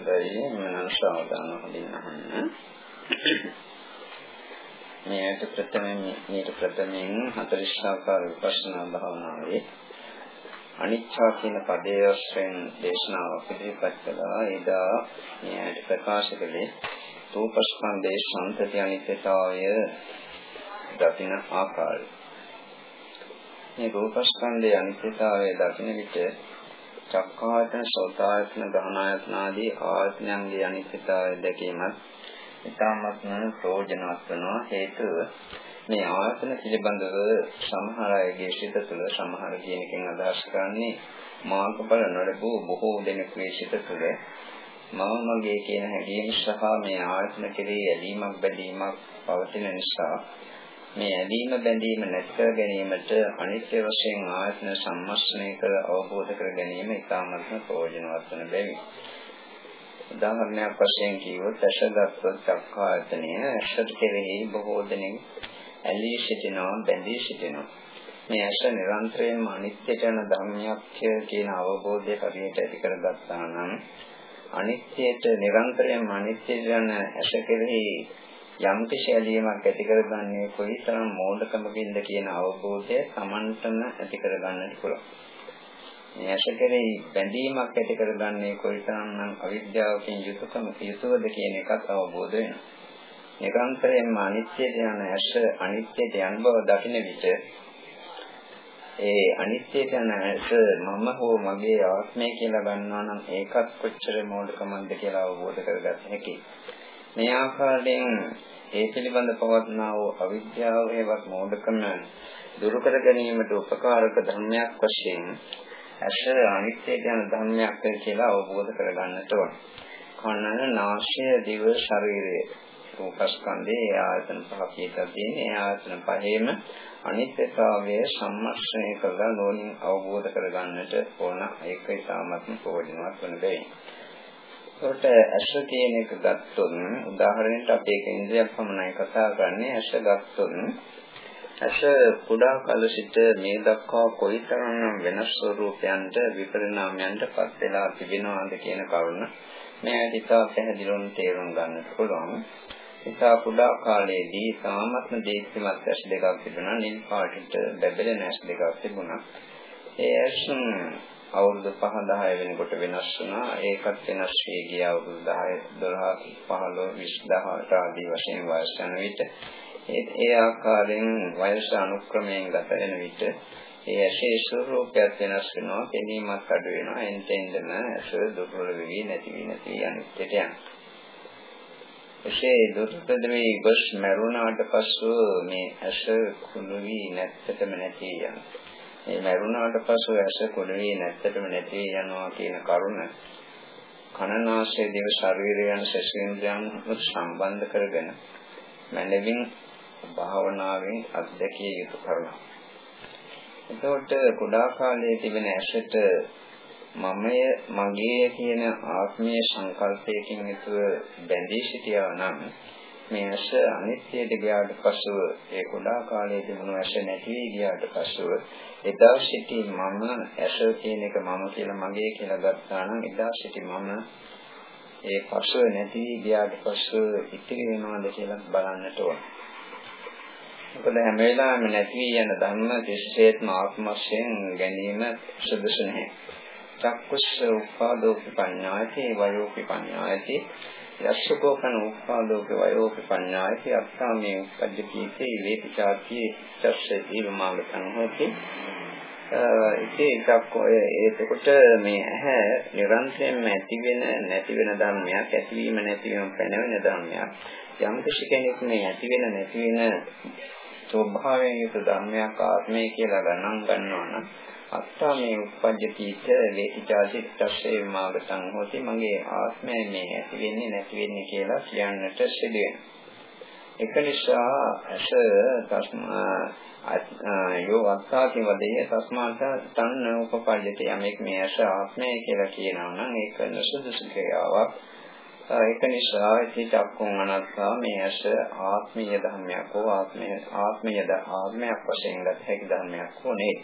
හොඳයි මනස සාවධාන හොඳින් අහන්න. මේකට ප්‍රථමයෙන් මේක ප්‍රථමයෙන් 40 ආකාර විපස්සනා භාවනාවේ අනිච්චා කියන පදයේ වශයෙන් දේශනාවක් ඉදිරිපත් කළා. එදා මේකට ප්‍රකාශ කළේ රූපස්කන්ධයේ සංතති අනිත්‍යතාවය දකින ආකාරය. මේ රූපස්කන්ධයේ අනිත්‍යතාවය දකින විට චක්කායතන, සෝතායතන, ගහනායතන ආදී ආයතනයන්ගේ අනිත්‍යතාවය දැකීමත් ඉතාමත්ම ප්‍රයෝජනවත් වෙනවා. හේතුව මේ ආයතන පිළිබඳව සමහර අයගේ සිත තුළ සමහර කියන එකෙන් අදහස් කරන්නේ මාර්ගඵල නොලබූ බොහෝ දෙනෙකුගේ සිත තුළ මම මගේ කියන හැඟීම් සහ මේ ආයතන කෙරෙහි ඇලීමක් බැඳීමක් පවතින නිසා මේ ඇලීම බැඳීම නැති කර ගැනීමට අනිත්‍ය වශයෙන් ආයතන සම්මස්නය කර අවබෝධ කර ගැනීම ඉතාමත්ම ප්‍රයෝජනවත් වන බැවින්. උදාහරණයක් වශයෙන් කිව්වොත් ඇසගත්තු චක්කායතනය ඇසට කෙරෙහි බොහෝ දෙනෙක් ඇලී සිටිනවා බැඳී සිටිනවා. මේ ඇස නිරන්තරයෙන්ම අනිත්‍යයට යන ධර්මයක් කියන අවබෝධය හරියට ඇති කරගත්තා නම් අනිත්‍යයට නිරන්තරයෙන්ම අනිත්‍යයට යන ඇස කෙරෙහි යම් කිසි ඇලීමක් ඇති කරගන්නේ කොයිතරම් මෝඩකමකින්ද කියන අවබෝධය Tamanටම ඇති කරගන්නට පුළුවන්. මේ ඇස කෙරෙහි බැඳීමක් ඇති කරගන්නේ කොයිතරම්නම් අවිද්‍යාවකින් යුතුකම යුතුවද කියන එකත් අවබෝධ වෙනවා. නිරන්තරයෙන්ම අනිත්‍යයට යන ඇස අනිත්‍යයට යන බව දකින විට ඒ අනිත්‍යයට යන ඇස මම හෝ මගේ ආත්මය කියලා ගන්නවා නම් ඒකත් කොච්චර මෝඩකමක්ද කියලා අවබෝධ කරගන්න හැකියි. මේ ආකාරයෙන් ඒ පිළිබඳ පවත්නා වූ අවිද්‍යාව හේවත් මෝඩකම දුරු කර ගැනීමට උපකාරක ධර්මයක් වශයෙන් ඇස අනිත්‍ය යන ධර්මයක් කියලා අවබෝධ කරගන්නට ඕන. කන, නාසය, දිව, ශරීරය රූපස්කන්ධයේ ආයතන පහ කියලා තියෙන ඒ ආයතන පහේම අනිත්‍යතාවය සම්මර්ෂණය කරලා නෝනින් අවබෝධ කරගන්නට ඕන ඒක ඉතාමත්ම ප්‍රයෝජනවත් වන දෙයක්. ඒකට ඇස කියන එක ගත්තොත් උදාහරණයක් අපි ඒක ඉන්ද්‍රියක් පමණයි කතා කරන්නේ ඇස ගත්තොත් ඇස කුඩා කල සිට මේ දක්වා කොයිතරම් වෙනස් ස්වරූපයන්ට විපරිණාමයන්ට පත් වෙලා තිබෙනවද කියන කරුණ මේ හිතා පැහැදිලිවම තේරුම් ගන්නට පුළුවන්. ඉතා කුඩා කාලයේදී සාමත්ම දීප්තිමත් ඇස් දෙකක් තිබුණා නිල් පාටට බැබලෙන ඇස් දෙකක් තිබුණා. ඒ ඇස් අවුරුදු 5 10 වෙනකොට වෙනස් වුණා. ඒකත් වෙනස් වී ගිය අවුරුදු 10 12 15 20 18 ආදී වශයෙන් වයස් යන විට ඒ ආකාරයෙන් වයස අනුක්‍රමයෙන් ගත වෙන විට ඒ ඇසේ ස්වરૂපයත් වෙනස් වෙනවා, පෙනීමත් අඩු වෙනවා. එන්ටෙන්දම ඇස දුර්වල වෙවි නැති වී නැති යනිට යනවා. එසේ දුර්වල මේ ගොස් මරුණාට පස්සෙ මේ ඇස කුණු වී නැත්තටම නැති යනවා. මේ මරුණාට පසු ඇස කොළවේ නැත්තටම නැති යනවා කියන කරුණ කනනාශය දේව ශරීරය යන සසේන්ද්‍රයන් සම්බන්ධ කරගෙන මනවින් භාවනාවෙන් අත්දැකිය යුතු කරුණක්. එතකොට කුඩා කාලයේ තිබෙන ඇසට මමය මගේ කියන ආත්මීය සංකල්පයකින් යුතුව බැඳී සිටියා නම් මේ ඇස අනිත්‍යයට ගියාට පසුව ඒ කුඩා කාලයේ තිබුණු ඇස නැති වී ගියාට පසුව එදා සිටි මම ඇස කියන එක මම කියලා මගේ කියලා ගත්තා නම් එදා සිටි මම ඒ පසුව නැති වී ගියාට පසුව ඉතිරි වෙනවද කියලා බලන්නට ඕන. මොකද හැම වෙලාවෙම නැති වී යන ධර්ම කිසිසේත්ම ආත්ම වශයෙන් ගැනීම සුදුසු නැහැ. චක්කුස්ස උපාදෝපි පඤ්ඤායති වයෝපි පඤ්ඤායති යස්සකෝපන උපාදෝක වයෝක පඤ්ඤායති අත්තාමේ උපජ්ජකීතේ වේතිචාති චස්සේ දීවමාගතං හොති. ඒකක් ඔය ඒකට මේ ඇහැ නිරන්තරයෙන්ම ඇති වෙන නැති වෙන ධර්මයක් ඇතිවීම නැතිවීම පැනවෙන ධර්මයක්. යම් කිසි කෙනෙක් මේ ඇති වෙන නැති වෙන ස්වභාවයෙන් යුතු ධර්මයක් ආත්මය කියලා ගණන් ගන්නවා නම් අත්තා මේ උපජ්ජතිත වේතිචාසිතස්සේ මාගතං හොති. මගේ ආත්මය මේ ඇති වෙන්නේ නැති වෙන්නේ කියලා කියන්නට සිදු එක නිසා අස තස්මා යෝ අත්තාති වදේ තස්මාත තන්න උපපජ්ජති. යමෙක් මේ අස ආත්මය කියලා කියනවා නම් ඒක නසුදුසු ක්‍රියාවක්. ඒක නිසා චිත්තක්කුන් අනත්තා මේ ඇස ආත්මීය ධර්මයක් හෝ ආත්මය ආත්මීය ආත්මයක් වශයෙන් ගත හැකි ධර්මයක් හෝ නෙයි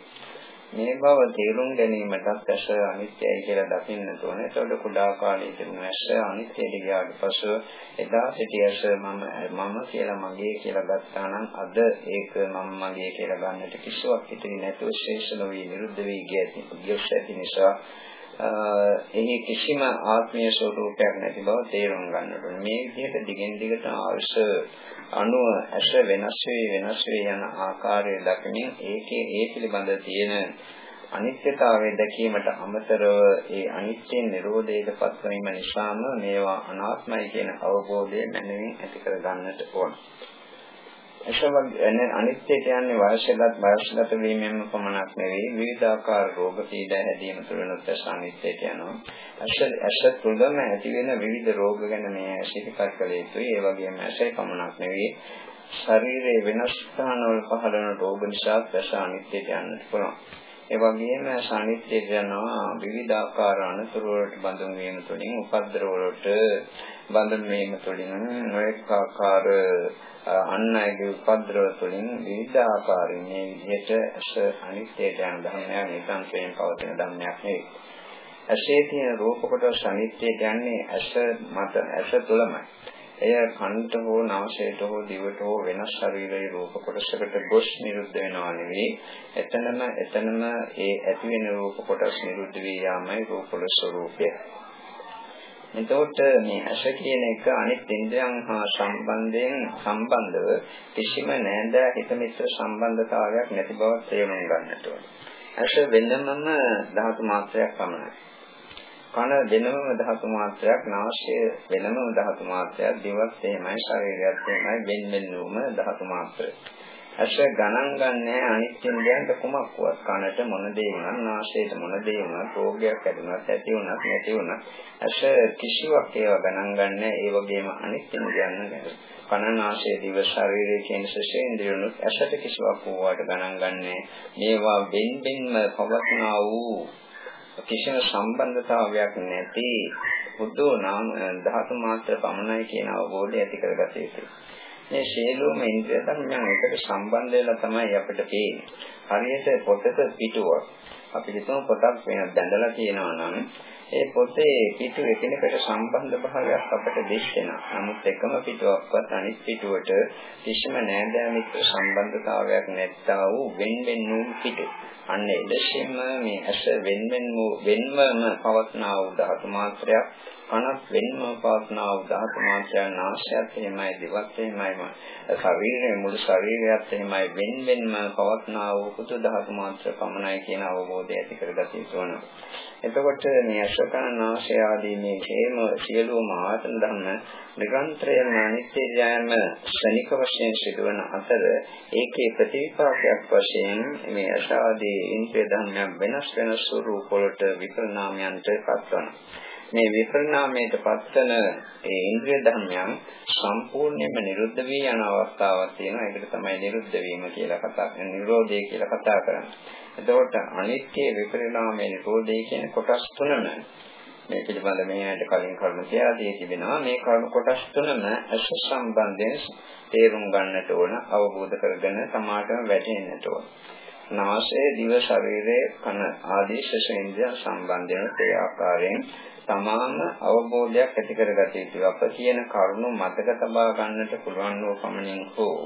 මේ බව තේරුම් ගැනීමටත් ඇස අනිත්‍යයි කියලා දකින්න ඕනේ. ඒතකොට කුඩා කාලේ තිබුණ ඇස අනිත්‍යද ගියාට පසු එදා සිටි ඇස මම මම කියලා මගේ කියලා ගත්තා නම් අද ඒක මම මගේ කියලා ගන්නට කිසිවක් හිතෙන්නේ නැතුව ශේෂ නොවි නිරුද්ධ වී ගියත් ඇති නිසා එහි කිසිම ආත්මීය ස්වરૂපයක් නැති බව තේරුම් ගන්නට ඕනේ. මේ විදිහට දිගින් දිගට අවශ්‍ය අණුව ඇස වෙනස් වේ වෙනස් වේ යන ආකාරය දක්මින් ඒකේ ඒ පිළිබඳ තියෙන අනිත්‍යතාවය දැකීමට අමතරව ඒ අනිත්‍ය නිරෝධයට පත්වීම නිසාම මේවා අනාත්මයි කියන අවබෝධය මනමින් ඇති කර ගන්නට ඕන. එසවගේ අනිත්‍ය කියන්නේ වයසගත වයසගත වීමෙන්ම පමණක් නෙවෙයි විවිධාකාර රෝග පීඩා හැදීම තුළනොත් අනිත්‍යයට යනවා. ඇස ඇස තුළම ඇති වෙන විවිධ රෝග ගැන මේ සිහිපත් කළ යුතුයි. ඒ වගේම ඇසයි පමණක් නෙවෙයි ශරීරයේ වෙනස් ස්ථානවල පහළ වන රෝග නිසා ඇස අනිත්‍යයට යන්නත් පුළුවන්. ඒ වගේම සානිත්‍යයට යනවා විවිධාකාර අනතුරු වලට බඳුන් වීම තුළින් උපද්දර වලට බඳුන් වීම තුළින් නොඑක ආකාර අන් අයගේ උපද්‍රව තුළින් විවිධ ආකාරයෙන් මේ විදිහට ඇස අනිත්‍යයට යන ධර්මයක් නිකම්යෙන් පවතින ධර්මයක් නෙවෙයි. ඇසේ තියෙන රූප කොටස අනිත්‍යයට යන්නේ ඇස මත ඇස තුළමයි. එය කන්ට හෝ නාසයට හෝ දිවට හෝ වෙනස් ශරීරයේ රූප කොටසකට ගොස් නිරුද්ධ වෙනවා නෙවෙයි. එතනම එතනම ඒ ඇති වෙන රූප කොටස් නිරුද්ධ වී යාමයි රූප ස්වરૂපය. එතකොට මේ ඇස කියන එක අනිත් ඉන්ද්‍රයන් හා සම්බන්ධයෙන් සම්බන්ධව කිසිම නෑදෑ හිත මිත්‍ර සම්බන්ධතාවයක් නැති බව තේරුම් ගන්නට ඕනේ. ඇස වෙනමම ධාතු මාත්‍රයක් පමණයි. කන වෙනමම ධාතු මාත්‍රයක්, නාසය වෙනමම ධාතු මාත්‍රයක්, දිවත් එහෙමයි, ශරීරයත් එහෙමයි, වෙන වෙනම ධාතු මාත්‍රයක්. ඇස ගණන් ගන්නෑ. අනිත් ඉන්ද්‍රයන්ට කුමක්වත් කනට මොන දේ වුණත් නාසයට මොන දේ වුණත් රෝගයක් ඇතිවුණත් ඇති වුණත් නැති වුණත් ඇස කිසිවක් ඒවා ගණන් ගන්නෑ. ඒ වගේම අනිත් ඉන්ද්‍රයන් කන නාසය දිව ශරීරය කියන ශේන්ද්‍රයන්ුත් ඇසට කිසිවක් වුණාට ගණන් ගන්නෑ. මේවා බෙන් බෙන්ම පවත්නා වූ කිසිම සම්බන්ධතාවයක් නැති බුදු නාම ධාතු මාත්‍ර පමණයි කියන අවබෝධය ඇති කරගත යුතුයි. මේ සියලුම ඉන්ද්‍රිය ධර්මයන් එකට සම්බන්ධ වෙලා තමයි අපිට පේන්නේ. හරියට පොතක පිටුවක්. අපි හිතමු පොතක් වෙන දැඳලා තියෙනවා නම් ඒ පොතේ පිටු එකිනෙකට සම්බන්ධ භාවයක් අපට දිස්සෙනවා. නමුත් එකම පිටුවක්වත් අනිත් පිටුවට කිසිම නෑදෑ මිත්‍ර සම්බන්ධතාවයක් නැත්තා වූ වෙන් වෙන් වූ පිටු. අන්න එදෙසින්ම මේ ඇස වෙන් වෙන් වූ වෙන්වම පවත්නා වූ ධාතු මාත්‍රයක් කනක් වෙන්ම පවත්නා වූ ධාතු මාත්‍රයන් ආශ්‍රයත් එහෙමයි දිවත් එහෙමයි ශරීරයේ මුළු ශරීරයත් එහෙමයි වෙන් වෙන්ම පවත්නා වූ කුතු ධාතු මාත්‍ර පමණයි කියන අවබෝධය ඇති කරගත යුතු වෙනවා. එතකොට මේ අශකන ආශ්‍රය ආදී මේ හේම සියලුම ආතන ධර්ම නිරන්තරයෙන් අනිත්‍ය ඥානම ශනික වශයෙන් සිදුවන අතර ඒකේ ප්‍රතිපාකයක් වශයෙන් මේ අශාදී ඉන්ද්‍රිය ධර්මයන් වෙනස් වෙනස් ස්වරූප වලට විපරිණාමයන්ට පත්වනවා. මේ විපරිණාමයට පත්වන ඒ ඉන්ද්‍රිය ධර්මයන් සම්පූර්ණයෙන්ම නිරුද්ධ වී යන අවස්ථාවක් තියෙනවා. ඒකට තමයි නිරුද්ධ වීම කියලා කතා කරන්නේ. නිරෝධය කියලා කතා කරන්නේ. එතකොට අනිත්‍ය විපරිණාමය නිරෝධය කියන කොටස් තුනම මේ පිළිබඳ මේකට කලින් කරුණු කියලා දී තිබෙනවා. මේ කරුණු කොටස් තුනම අශ සම්බන්ධයෙන් තේරුම් ගන්නට ඕන, අවබෝධ කරගෙන සමාතම වැටෙන්නට ඕන. නාසය දිව ශරීරයේ කන ආදී ශේෂේන්ද්‍රිය සම්බන්ධ වෙන ක්‍රියාකාරයෙන් තමාම අවබෝධයක් ඇති කරගත යුතුයි. අප කියන කරුණු මතක තබා ගන්නට පුළුවන් වූ පමණින් හෝ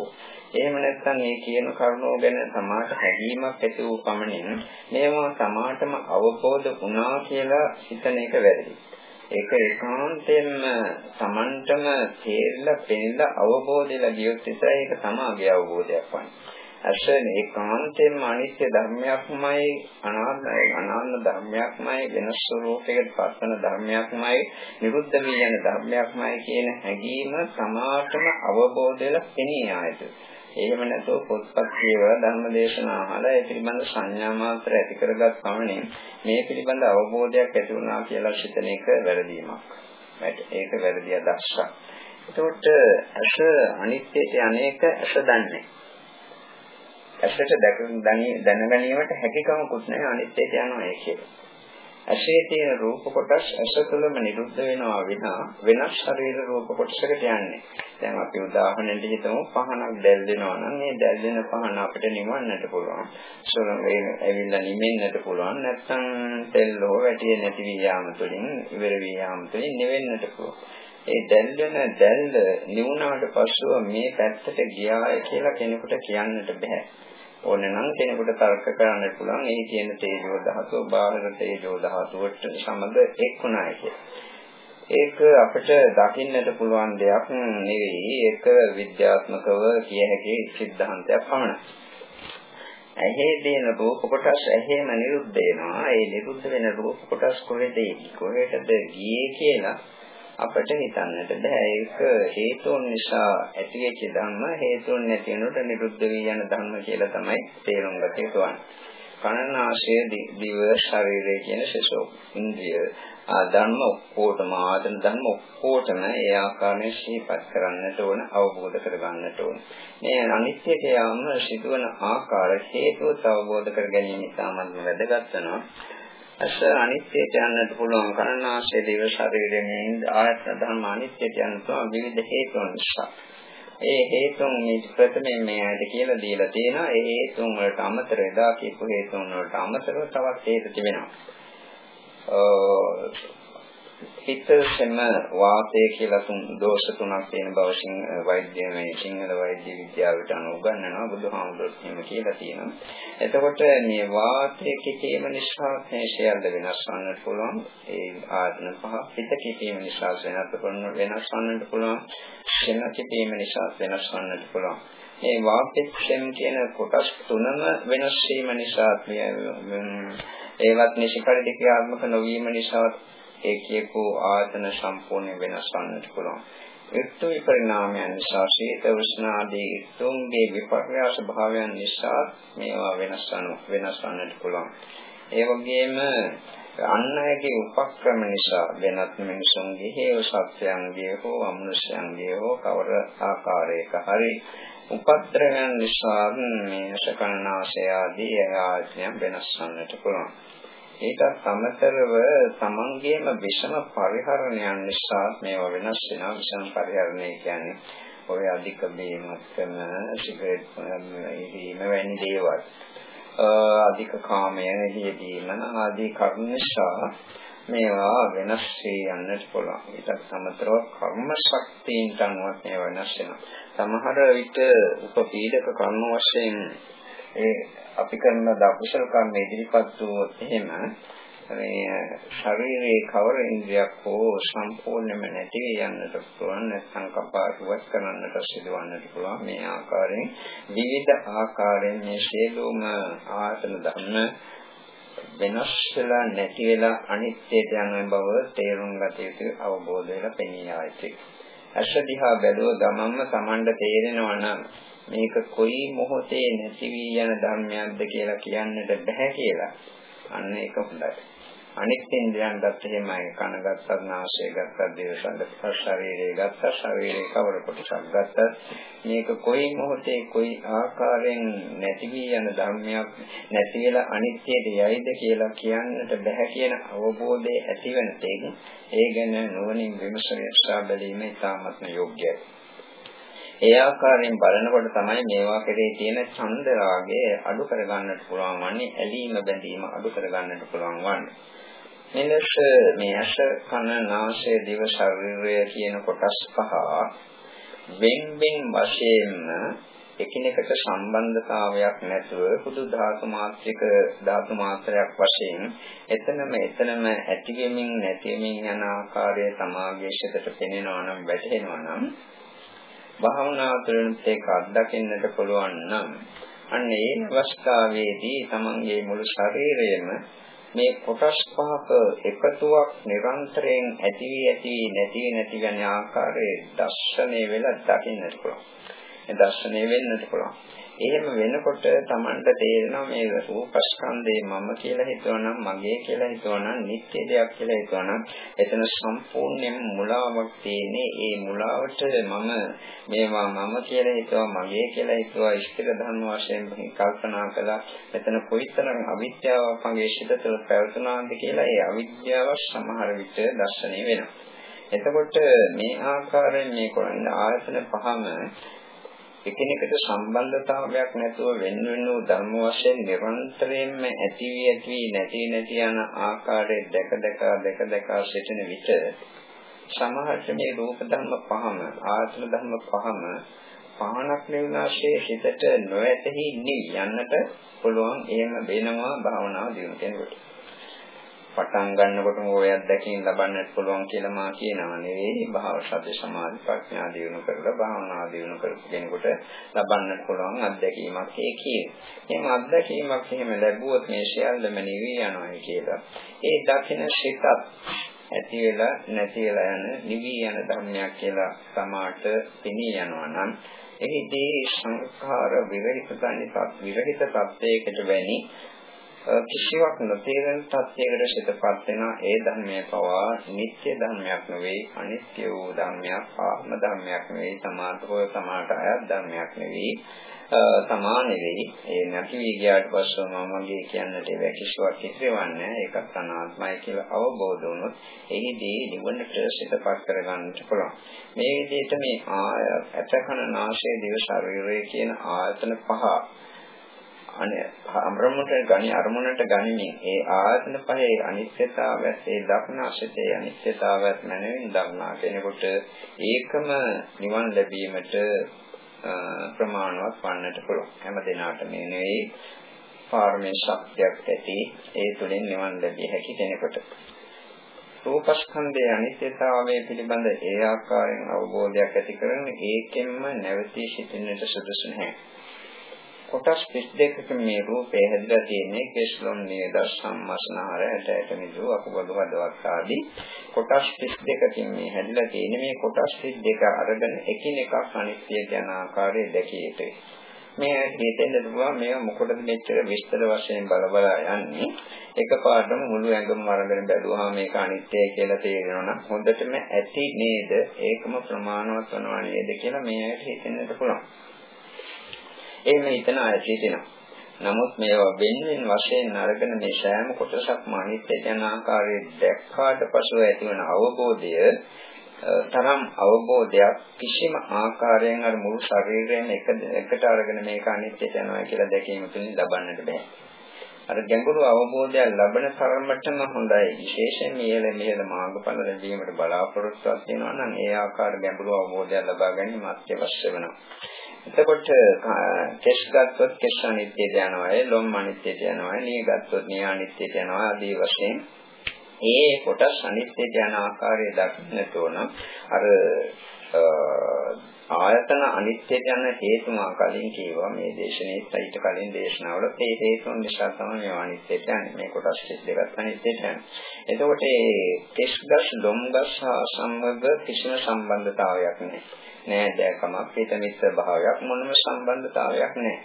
එහෙම නැත්නම් මේ කියන කරුණෝ ගැන සමාට හැඟීමක් ඇති වූ පමණින් මේවා සමාටම අවබෝධ වුණා කියලා හිතන එක වැරදියි. ඒක ඒකාන්තයෙන්ම Tamanටම තේරලා පෙන්නලා අවබෝධයලා ගියොත් විතරයි ඒක තමාගේ අවබෝධයක් වන්නේ. ඇස ඒකාන්තයෙන්ම අනිත්‍ය ධර්මයක්මයි අනාත්මයි අනාත්ම ධර්මයක්මයි වෙනස් ස්වરૂපයකට පස්සන ධර්මයක්මයි නිරුද්ධ වී යන ධර්මයක්මයි කියන හැඟීම සමාතම අවබෝධ වෙලා පෙනී ආයත. එහෙම නැතුව පොත්පත් කියවලා ධර්මදේශනා අහලා ඒ පිළිබඳ සංඥා මාත්‍ර ඇති කරගත් පමණින් මේ පිළිබඳ අවබෝධයක් ඇති වුණා කියලා හිතන එක වැරදීමක්. ඒක වැරදි අදහසක්. එතකොට ඇස අනිත්‍යයට අනේක ඇස දන්නේ ඇසට දැනගැනීමට හැකියාවකුත් නැහැ අනිත්‍යයට යනවා ඒ කියන්නේ. ඇසේ තියෙන රූප කොටස් ඇස තුළම නිරුද්ධ වෙනවා විනා වෙනස් ශරීර රූප කොටසකට යන්නේ. දැන් අපි උදාහරණයක් හිතමු පහනක් දැල් දෙනවා නම් මේ දැල් දෙන පහන අපිට නිවන්නට පුළුවන්. සොරේ ඇවිල්ලා නිමෙන්නට පුළුවන්. නැත්නම් තෙල් හෝ වැටිය නැති වී යාම තුළින් ඉවර වී යාම තුළින් නිවෙන්නට පුළුවන්. ඒ දැල් වෙන දැල්ල නිවුණාට පස්සෙ මේ පැත්තට ගියාය කියලා කෙනෙකුට කියන්නට බෑ. ඕනේ නම් කෙනෙකුට තර්ක කරන්න පුළුවන් ඒ කියන තේජෝ ධාතුව බාහිර තේජෝ ධාතුවට සමග එක්ුණායි කියලා. ඒක අපිට දකින්නට පුළුවන් දෙයක් නෙවෙයි ඒක විද්‍යාත්මකව කිය හැකි සිද්ධාන්තයක් පමණයි. ඇහි දෙන රූප කොටස් ඇහිම නිරුද්ධ වෙනවා. ඒ නිරුද්ධ වෙන රූප කොටස් කොහෙද කොහෙටද ගියේ කියලා අපට හිතන්නට බෑ ඒක හේතුන් නිසා ඇතිවෙච්ච ධර්ම හේතුන් නැති වෙනකොට නිරුද්ධ වී යන ධර්ම කියලා තමයි තේරුම් ගත යුතුවන්නේ. කනනාශය දිව ශරීරය කියන සසෝ ඉන්ද්‍රිය ආ ධර්ම ඔක්කොටම ආදන ධර්ම ඔක්කොටම ඒ ආකාරයෙන් ශීපත් කරන්නට ඕන අවබෝධ කරගන්නට ඕන. මේ අනිත්‍යයට යාම සිදුවන ආකාර හේතුව අවබෝධ කර ගැනීම ඉතාමත් වැදගත් වෙනවා. අස අනිත්‍යයට යන්නට පුළුවන් කර්ණාශය දේව ශරීරයෙන් ආයතන ධර්ම අනිත්‍යයට යන්න පුළුවන් විවිධ හේතුන් නිසා. ඒ හේතුන් මේ ප්‍රථමයෙන් මේ ඇයිද කියලා දීලා තියෙනවා. ඒ හේතුන් වලට අමතරව එදා කියපු හේතුන් වලට අමතරව තවත් හේතු තිබෙනවා. හිතසෙම වාතය කියලා තුන් දෝෂ තුනක් තියෙන බව වෛද්‍ය මේ සිංහල වෛද්‍ය විද්‍යාවට අනුව උගන්වනවා බුදුහාමුදුරුවෝ එහෙම කියලා තියෙනවා. එතකොට මේ වාතය කිපීම නිසා මේ ශරීර වෙනස් වන්නට පුළුවන්. ඒ ආත්ම පහ හිත කිපීම නිසා වෙනස් වෙනස් වන්නට පුළුවන්. ශෙන කිපීම නිසා වෙනස් වන්නට පුළුවන්. මේ වාපෙක්ෂම් කියන කොටස් තුනම වෙනස් වීම නිසා ඒවත් නිසිපරිදි ක්‍රියාත්මක නොවීම නිසා ඒ කියපු ආයතන සම්පූර්ණ වෙනස් වන්නට පුළුවන්. ඍතු විපරිණාමයන් නිසා ශීත උෂ්ණ ආදී ඍතුන්ගේ විපර්යාස භාවයන් නිසා මේවා වෙනස් වන වෙනස් වන්නට පුළුවන්. ඒ වගේම අන් අයගේ උපක්‍රම නිසා වෙනත් මිනිසුන්ගේ හේව සත්‍යයන්ගේ හෝ අමනුෂ්‍යයන්ගේ හෝ කවර ආකාරයක හරි උපද්‍රවයන් නිසා මේ සකලනාශය ආදී ආයතනයන් වෙනස් වන්නට පුළුවන්. ඊට සමතරව තමන්ගේම විෂම පරිහරණයන් නිසා මේවා වෙනස් වෙනවා විෂම පරිහරණය කියන්නේ ඔය අධික බීමත්කම සිගරට් වීම වැනි දේවල් අධික කාමය හියදීම ආදී කර්ම නිසා මේවා වෙනස් වී යන්නට පුළුවන්. ඊට සමතරව කර්ම ශක්තියින් අනුව මේවා වෙනස් වෙනවා. සමහර විට උපපීඩක කර්ම වශයෙන් ඒ අපි කරන දකුසල් කර්ම ඉදිරිපත් වුවොත් එහෙම මේ ශරීරයේ කවර ඉන්ද්‍රියක් හෝ සම්පූර්ණයෙන්ම නැති යන්නට පුළුවන් නැත්නම් කපාටුවක් කරන්නට සිදුවන්නට පුළුවන් මේ ආකාරයෙන් විවිධ ආකාරයෙන් මේ සියලුම ආසන ධර්ම වෙනස් වෙලා නැති වෙලා අනිත්‍යයට යන බව තේරුම් ගත යුතු අවබෝධ වෙලා පෙනී ආයිති. අශදිහා බැලුව ගමන්ම Tamanda තේරෙනවා නම් මේක කොයි මොහොතේ නැති වී යන ධර්මයක්ද කියලා කියන්නට බෑ කියලා. අන්න ඒක හොඳයි. අනිත් ඉන්ද්‍රයන්ගත් එහෙමයි කන ගත්තත් නාසය ගත්තත් දේව සංගත ශරීරය ගත්තත් ශරීරයේ කවර කොටසක් ගත්තත් මේක කොයි මොහොතේ කොයි ආකාරයෙන් නැති වී යන ධර්මයක් නැති වෙලා අනිත්‍යයට යයිද කියලා කියන්නට බෑ කියන අවබෝධය ඇති වෙන තෙක් ඒ ගැන නුවණින් විමසලා බැලීම ඉතාමත්ම යෝග්‍යයි. ඒ ආකාරයෙන් බලනකොට තමයි මේවා කෙරේ තියෙන ඡන්ද රාගය අඩු කරගන්නට පුළුවන් වන්නේ ඇලීම බැඳීම අඩු කරගන්නට පුළුවන් වන්නේ. මෙලෙස මේ ඇස කන නාසය දිව ශරීරය කියන කොටස් පහ වෙන් වෙන් වශයෙන්ම එකිනෙකට සම්බන්ධතාවයක් නැතුව පුදු ධාතු මාත්‍රික ධාතු මාත්‍රයක් වශයෙන් එතනම එතනම ඇතිවෙමින් නැතිවෙමින් යන ආකාරය සමාගයේ සිතට පෙනෙනවා නම් වැටහෙනවා නම් භාවනා තුළින් ඒක අත්දකින්නට පුළුවන් නම් අන්න ඒ අවස්ථාවේදී තමන්ගේ මුළු ශරීරයම මේ කොටස් පහක එකතුවක් නිරන්තරයෙන් ඇති වී ඇති නැති නැති යන ආකාරයේ දර්ශනය වෙලා දකින්නට පුළුවන්. ඒ දර්ශනය වෙන්නට පුළුවන්. එහෙම වෙනකොට Tamanට තේරෙනවා මේ රූපස්කන්ධේ මම කියලා හිතුවනම් මගේ කියලා හිතුවනම් නිත්‍ය දෙයක් කියලා හිතුවනම් එතන සම්පූර්ණයෙන් මුලාවක් තියෙන්නේ. ඒ මුලාවට මම මේවා මම කියලා හිතුවා මගේ කියලා හිතුවා ඉෂ්ඨ ධර්ම වශයෙන් කල්පනා කළා. එතන කොයිතරම් අවිද්‍යාවක් මගේ ශිත තුළ පැවතුනාද කියලා ඒ අවිද්‍යාව සමහර විට දැర్శණය වෙනවා. එතකොට මේ ආකාරයෙන් මේ කොරන්න ආයතන පහම එකිනෙකට සම්බන්ධතාවයක් නැතුව වෙන වෙන ධර්ම වශයෙන් නිරන්තරයෙන්ම ඇති වී ඇති වී නැති නැති යන ආකාරයේ දැක දැක දැක දැක සිටින විට සමහරට මේ රූප ධර්ම පහම ආත්ම ධර්ම පහම පහනක් නිවනාශයේ හිතට නොඇතෙහි නිවි යන්නට පුළුවන් එහෙම වෙනවා භාවනාව දිනු කෙනෙකුට. පටන් ගන්නකොටම ওই අත්දැකීම් ලබන්නට පුළුවන් කියලා මා කියනවා නෙවෙයි භාව සති සමාධි ප්‍රඥා දිනු කරලා භාවනා දිනු කරපු කෙනෙකුට ලබන්නට පුළුවන් අත්දැකීමක් ඒ කියන්නේ. එහෙනම් අත්දැකීමක් එහෙම ලැබුවොත් මේ සියල්ලම නිවි යනවා කියලා. ඒ දකින සිතත් ඇති වෙලා නැති වෙලා යන නිවි යන ධර්මයක් කියලා සමාට පෙනී යනවා නම් එහිදී සංඛාර විරහිත තනිපත් විරහිත තත්වයකට වැනි කිසිවක් නොතේරෙන තත්යකට සිතපත් වෙන ඒ ධර්මයේ පවා නිත්‍ය ධර්මයක් නෙවෙයි අනිත්‍ය වූ ධර්මයක් ආත්ම ධර්මයක් නෙවෙයි සමාතෝ සමාට අයත් ධර්මයක් නෙවෙයි තමා නෙවෙයි. ඒ නැති වී ගියාට පස්සේ මම මගේ කියන්නට ඒ කිසිවක් ඉතිරවන්නේ ඒකත් අනාත්මයි කියලා අවබෝධ වුණොත් එහිදී නිවනට සිතපත් කරගන්නට පුළුවන්. මේ විදිහට මේ ආය ඇතකන නාසය දිව ශරීරය කියන ආයතන පහ අනේ අරමුණට ගනි අරමුණට ගනිමින් ඒ ආයතන පහේ අනිත්‍යතාවයත් ඒ දක්න අසිතේ අනිත්‍යතාවයත් මනමින් දක්නා කෙනෙකුට ඒකම නිවන් ලැබීමට ප්‍රමාණවත් වන්නට පුළුවන්. හැම දිනාට මේ නෙවෙයි පාරමී ශක්තියක් ඇති ඒ තුළින් නිවන් ලැබිය හැකි කෙනෙකුට. රූපස්කන්ධයේ අනිත්‍යතාවය පිළිබඳ ඒ ආකාරයෙන් අවබෝධයක් ඇති කරගෙන ඒකෙන්ම නැවතී සිටින්නට සුදුසු නැහැ. කොටස් 32ක මේ රූපය හැදලා තියෙන්නේ කෙස්ලොම් නේද සම්මස්නහර ඇටයට මිදු අකුබඩු හදවත් ආදී කොටස් 32කින් මේ හැදලා තියෙන්නේ. මේ කොටස් 32 අරගෙන එකිනෙකක් අනිත්‍ය යන ආකාරය දැකිය යුතුයි. මේ හිතෙන්ද දුවා මේවා මොකටද මෙච්චර විස්තර වශයෙන් බල බල යන්නේ? එකපාරටම මුළු ඇඟම අරගෙන බැලුවාම මේක අනිත්‍යයි කියලා තේරෙනවා නම් හොඳටම ඇති නේද? ඒකම ප්‍රමාණවත් වෙනවා නේද කියලා මේ හිතෙන්නට පුළුවන්. එහෙම හිතන අය සිටිනවා. නමුත් මේවා වෙන්වෙන් වශයෙන් අරගෙන මේ සෑම කොටසක්ම අනිත්‍ය යන ආකාරයේ දැක්කාට පසු ඇතිවන අවබෝධය තරම් අවබෝධයක් කිසිම ආකාරයෙන් අර මුළු ශරීරයෙන් එක එකට අරගෙන මේක අනිත්‍ය යනවා කියලා දැකීම තුළින් ලබන්නට බෑ. අර ගැඹුරු අවබෝධයක් ලබන තරමටම හොඳයි. විශේෂයෙන් ඉහළ මෙහෙළ මාර්ගඵල ලැබීමට බලාපොරොත්තුවක් වෙනවා නම් ඒ ආකාර ගැඹුරු අවබෝධයක් ලබා ගැනීම අත්‍යවශ්‍ය වෙනවා. එතකොට කෙස් ගත්තොත් කෙස් අනිත්‍යයට යනවා, ලොම් අනිත්‍යයට යනවා, නිය ගත්තොත් නිය අනිත්‍යයට යනවා ආදී වශයෙන් ඒ කොටස් අනිත්‍යයට යන ආකාරය දක්නට ඕන. අර ආයතන අනිත්‍යයට යන හේතු මා කලින් කියවා මේ දේශනේ ඊට කලින් දේශනාවල මේ හේතුන් නිසා තමයි මේ අනිත්‍යයට යන්නේ. මේ කොටස් දෙකක් අනිත්‍යයට යන්නේ. එතකොට මේ කෙස් ගස්, ලොම් ගස් සම්බන්ධ කිසිම සම්බන්ධතාවයක් නැහැ. නෑදෑකමක් හිත මිත්‍ර භාවයක් මොනම සම්බන්ධතාවයක් නැහැ.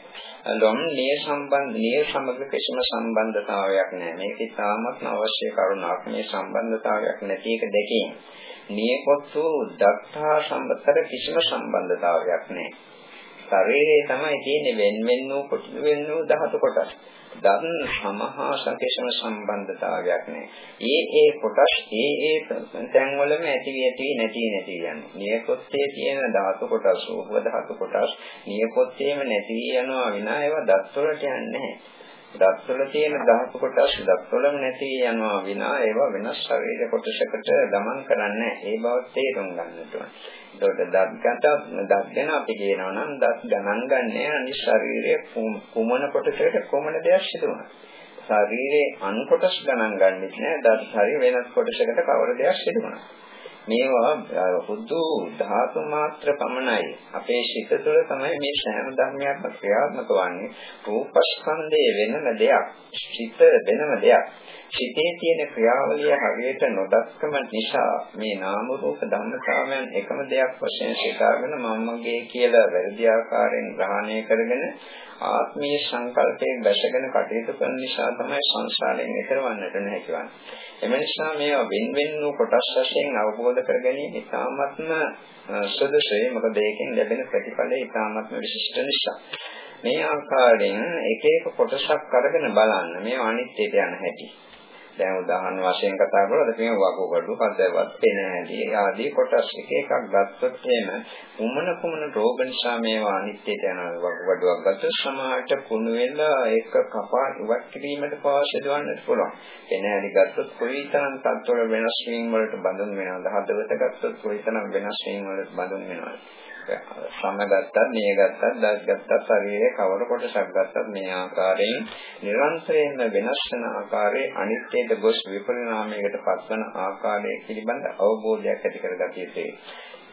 ලොම් නිය සම්බන්ධ නිය සමග කිසිම සම්බන්ධතාවයක් නැහැ. මේක ඉතාමත් අවශ්‍ය කරුණක්. මේ සම්බන්ධතාවයක් නැති එක දෙකෙන් නියපොත්තු දත්තා සම්බතර කිසිම සම්බන්ධතාවයක් නැහැ. ශරීරයේ තමයි තියෙන්නේ වෙන වෙන වූ කොට වෙන වූ ධාතු කොටස්. ධර්ම සමහා සංකේෂණ සම්බන්ධතාවයක් නැහැ. ඒ ඒ කොටස් ඒ ඒ තැන්වලම ඇති වී ඇති නැති නැති යන්නේ. නියපොත්තේ තියෙන ධාතු කොටස්, රූප ධාතු කොටස් නියපොත්තේම නැති යනවා විනා ඒවා දත් වලට යන්නේ නැහැ. දත්වල තියෙන ධාතු කොටස් දත්වලම නැති යනවා විනා ඒවා වෙනස් ශරීර කොටසකට ගමන් කරන්නේ ඒ බව තේරුම් ගන්නට ඕන. ඒකට දත්ගත දත් ගැන අපි කියනවා නම් දත් ගණන් ගන්නෑ අනිත් ශරීරයේ කුමන කොටසකට කොමන දෙයක් සිදුවනවා. ශරීරයේ අන් කොටස් ගණන් ගන්නෙත් නෑ දත් ශරීර වෙනස් කොටසකට කවර දෙයක් සිදුවනවා. මේවා හුදු ධාතු මාත්‍ර පමණයි. අපේ ශිත තුළ තමයි මේ සෑම ධර්මයක්ම ක්‍රියාත්මක වන්නේ. රූපස්කන්ධයේ වෙනම දෙයක්. ශිත වෙනම දෙයක්. සිතේ තියෙන ක්‍රියාවලිය හරියට නොදක්කම නිසා මේ නාම රූප ධර්මතාවයන් එකම දෙයක් වශයෙන් සිතාගෙන මමගේ කියලා වැරදි ආකාරයෙන් ග්‍රහණය කරගෙන ආත්මීය සංකල්පයෙන් දැසගෙන කටයුතු කරන නිසා තමයි සංසාරයෙන් එතරවන්නට නැතිවන්නේ. එම නිසා මේවා වෙන වෙන වූ කොටස් වශයෙන් අවබෝධ කර ගැනීම ඉතාමත්ම සුදුසුයි. මොකද ඒකෙන් ලැබෙන ප්‍රතිඵලය ඉතාමත්ම විශිෂ්ට නිසා. මේ ආකාරයෙන් එක එක කොටසක් අරගෙන බලන්න මේ අනිත්‍යයට යන හැටි. දැන් උදාහරණ වශයෙන් කතා කරලා තියෙන වකුගඩු, හදවත්, පෙන ඇලි ආදී කොටස් එක එකක් ගත්තොත් එහෙම කුමන කුමන රෝග නිසා මේවා අනිත්‍යයට යන වකුගඩුවක් ගත්තොත් සමහරට කුණු වෙලා ඒක කපා ඉවත් කිරීමට පාවිච්චි කරන්නත් පුළුවන්. පෙන ඇලි ගත්තොත් කොයිතරම් තත්ත්වවල වෙනස් වීම වලට බඳුන් වෙනවද? හදවත ගත්තොත් කොයිතරම් වෙනස් වීම වලට බඳුන් වෙනවද? සම ගත්තත්, මේ ගත්තත්, දස් ගත්තත්, ශරීරයේ කවර කොටසක් ගත්තත් මේ ආකාරයෙන් නිරන්තරයෙන්ම වෙනස් වන ආකාරයේ අනිත්‍යයට ගොස් විපරිණාමයකට පත්වන ආකාරය පිළිබඳ අවබෝධයක් ඇති කරගatiya යුතුයි.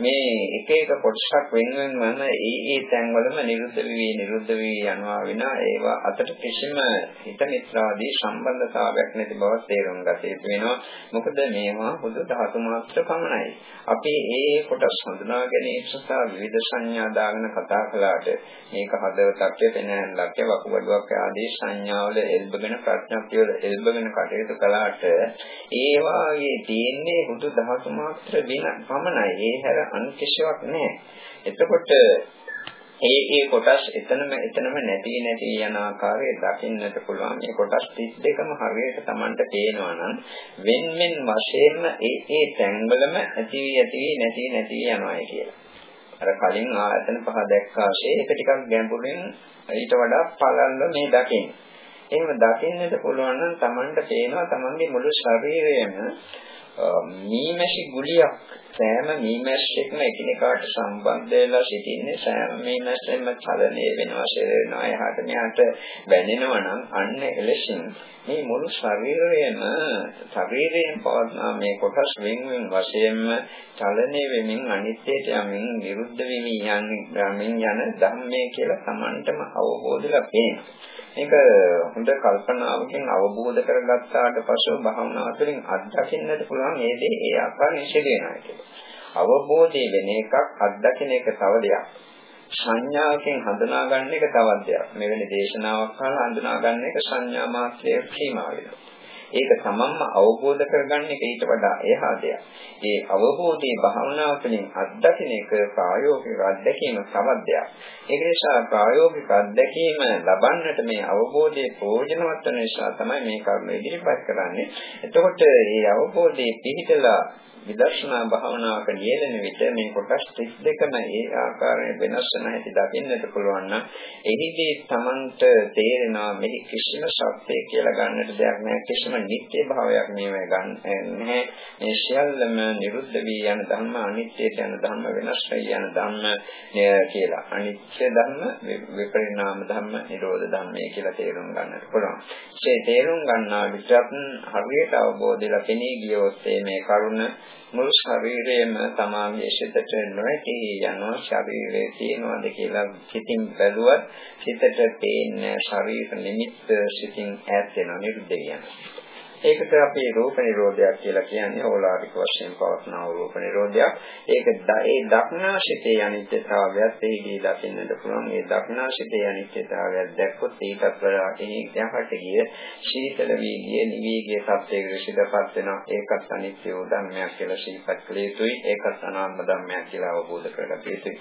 මේ එක එක කොටසක් වෙන වෙනම ඒ ඒ තැන්වලම නිරුද්ධ වී නිරුද්ධ වී යනවා විනා ඒවා අතර කිසිම හිත මිත්‍රාදී සම්බන්ධතාවයක් නැති බව තේරුම් ගත යුතු වෙනවා. මොකද මේවා බුදු ධාතු මාත්‍ර පමණයි. අපි ඒ කොටස් හඳුනා ගැනීම සඳහා විවිධ සංඥා දාගෙන කතා කළාට මේක හදවතක් වෙනහැල්ලක් වකුගඩුවක් ආදී සංඥාවල එල්බගෙන ප්‍රඥාප්තිය වල එල්බගෙන කටයුතු කළාට ඒවායේ තියෙන්නේ බුදු ධාතු මාත්‍ර වෙන පමණයි. ඒ හැර අන් කිසිවක් නැහැ. එතකොට ඒ ඒ කොටස් එතනම එතනම නැති නැති යන ආකාරය දකින්නට පුළුවන්. මේ කොටස් 32ම හරියට Tamanට පේනවා නම් වෙන් වෙන් වශයෙන්ම ඒ ඒ තැන්වලම ඇති ඇති නැති නැති යනවායි කියලා. අර කලින් ආයතන පහ දැක්කාසේ ඒක ටිකක් ගැඹුරින් ඊට වඩා පළල්ව මේ දකින්න. එහෙම දකින්නට පුළුවන් නම් Tamanට පේනවා Tamanගේ මුළු ශරීරයම මීමැසි ගුලියක් සෑම මීමැස්සෙක්ම එකිනෙකාට සම්බන්ධ වෙලා සිටින්නේ සෑම මීමැස්සෙම චලනය වෙනවා ශරීරනවා එහාට මෙහාට බැඳෙනවා නම් අන්න එලෙසින් මේ මුළු ශරීරයම ශරීරයෙන් පවත්නා මේ කොටස් වෙන වෙන වශයෙන්ම චලනය වෙමින් අනිත්‍යයට යමින් නිරුද්ධ වෙමින් යමින් යන ධර්මයේ කියලා Tamanටම අවබෝධලා පේනවා. මේක හොඳ කල්පනාවකින් අවබෝධ කරගත්තාට පසු භාවනා තුළින් අත්දකින්නට පුළුවන් මේ දේ ඒ ආකාරයෙන් සිදු වෙනවා කියලා. අවබෝධය වෙන එකක් අත්දකින්න එක තව දෙයක්. සංඥාවකින් හඳුනා ගන්න එක තවත් දෙයක්. මෙවැනි දේශනාවක් අහලා හඳුනා ගන්න එක සංඥා මාත්‍රයේ සීමා වෙනවා. ඒක තමන්ම අවබෝධ කරගන්න එක ඊට වඩා එහා දෙයක්. ඒ අවබෝධයේ භාවනාව තුළින් අත්දකින්න එක ප්‍රායෝගික අත්දැකීම තවත් දෙයක්. ඒක නිසා ප්‍රායෝගික අත්දැකීම ලබන්නට මේ අවබෝධයේ ප්‍රයෝජනවත් වෙන නිසා තමයි මේ කර්ම ඉදිරිපත් කරන්නේ. එතකොට මේ අවබෝධයේ පිහිටලා විදර්ශනා භාවනාවක නියැලෙන විට මේ කොටස් 32ම ඒ ආකාරයෙන් වෙනස් වෙන හැටි දකින්නට පුළුවන් නම් එහිදී Tamanට තේරෙනවා මෙහි කිසිම සත්‍යය කියලා ගන්නට දෙයක් නැහැ. කිසිම නිත්‍ය භාවයක් මේවා ගන්න නැහැ. මේ සියල්ලම නිරුද්ධ වී යන ධර්ම අනිත්‍යයට යන ධර්ම වෙනස් වී යන ධර්ම කියලා. අනිත්‍ය ධර්ම විපරිණාම ධර්ම නිරෝධ ධර්මය කියලා තේරුම් ගන්නට පුළුවන්. ඒ තේරුම් ගන්නා විටත් හරියට අවබෝධය ලැබෙන්නේ ගියොත් මේ කරුණ මුළු ශරීරයම තමාගේ සිතට නොඇටි යනවා. ශරීරයේ තියනවාද කියලා සිතින් බැලුවත් සිතට පේන්නේ ශරීර නිමිත්ත සිතින් ඈත් වෙනවා නිරුද්ධ වෙනවා. ඒකට අපි රූප නිරෝධයක් කියලා කියන්නේ ඕලාරික වශයෙන් පවත්නා රූප නිරෝධයක්. ඒක ඒ දක්නාශිතේ අනිත්‍යතාවයත් එහිදී දකින්නට පුළුවන්. ඒ දක්නාශිතේ අනිත්‍යතාවයත් දැක්කොත් ඒකත් වඩා එහාට ගිය ශීතල වීගිය නිවීගිය සත්‍යයකට සිදපත් වෙනවා. ඒකත් අනිත්‍ය ධර්මයක් කියලා ශීපත් කළ යුතුයි. ඒකත් අනාත්ම ධර්මයක් කියලා අවබෝධ කරගත යුතුයි.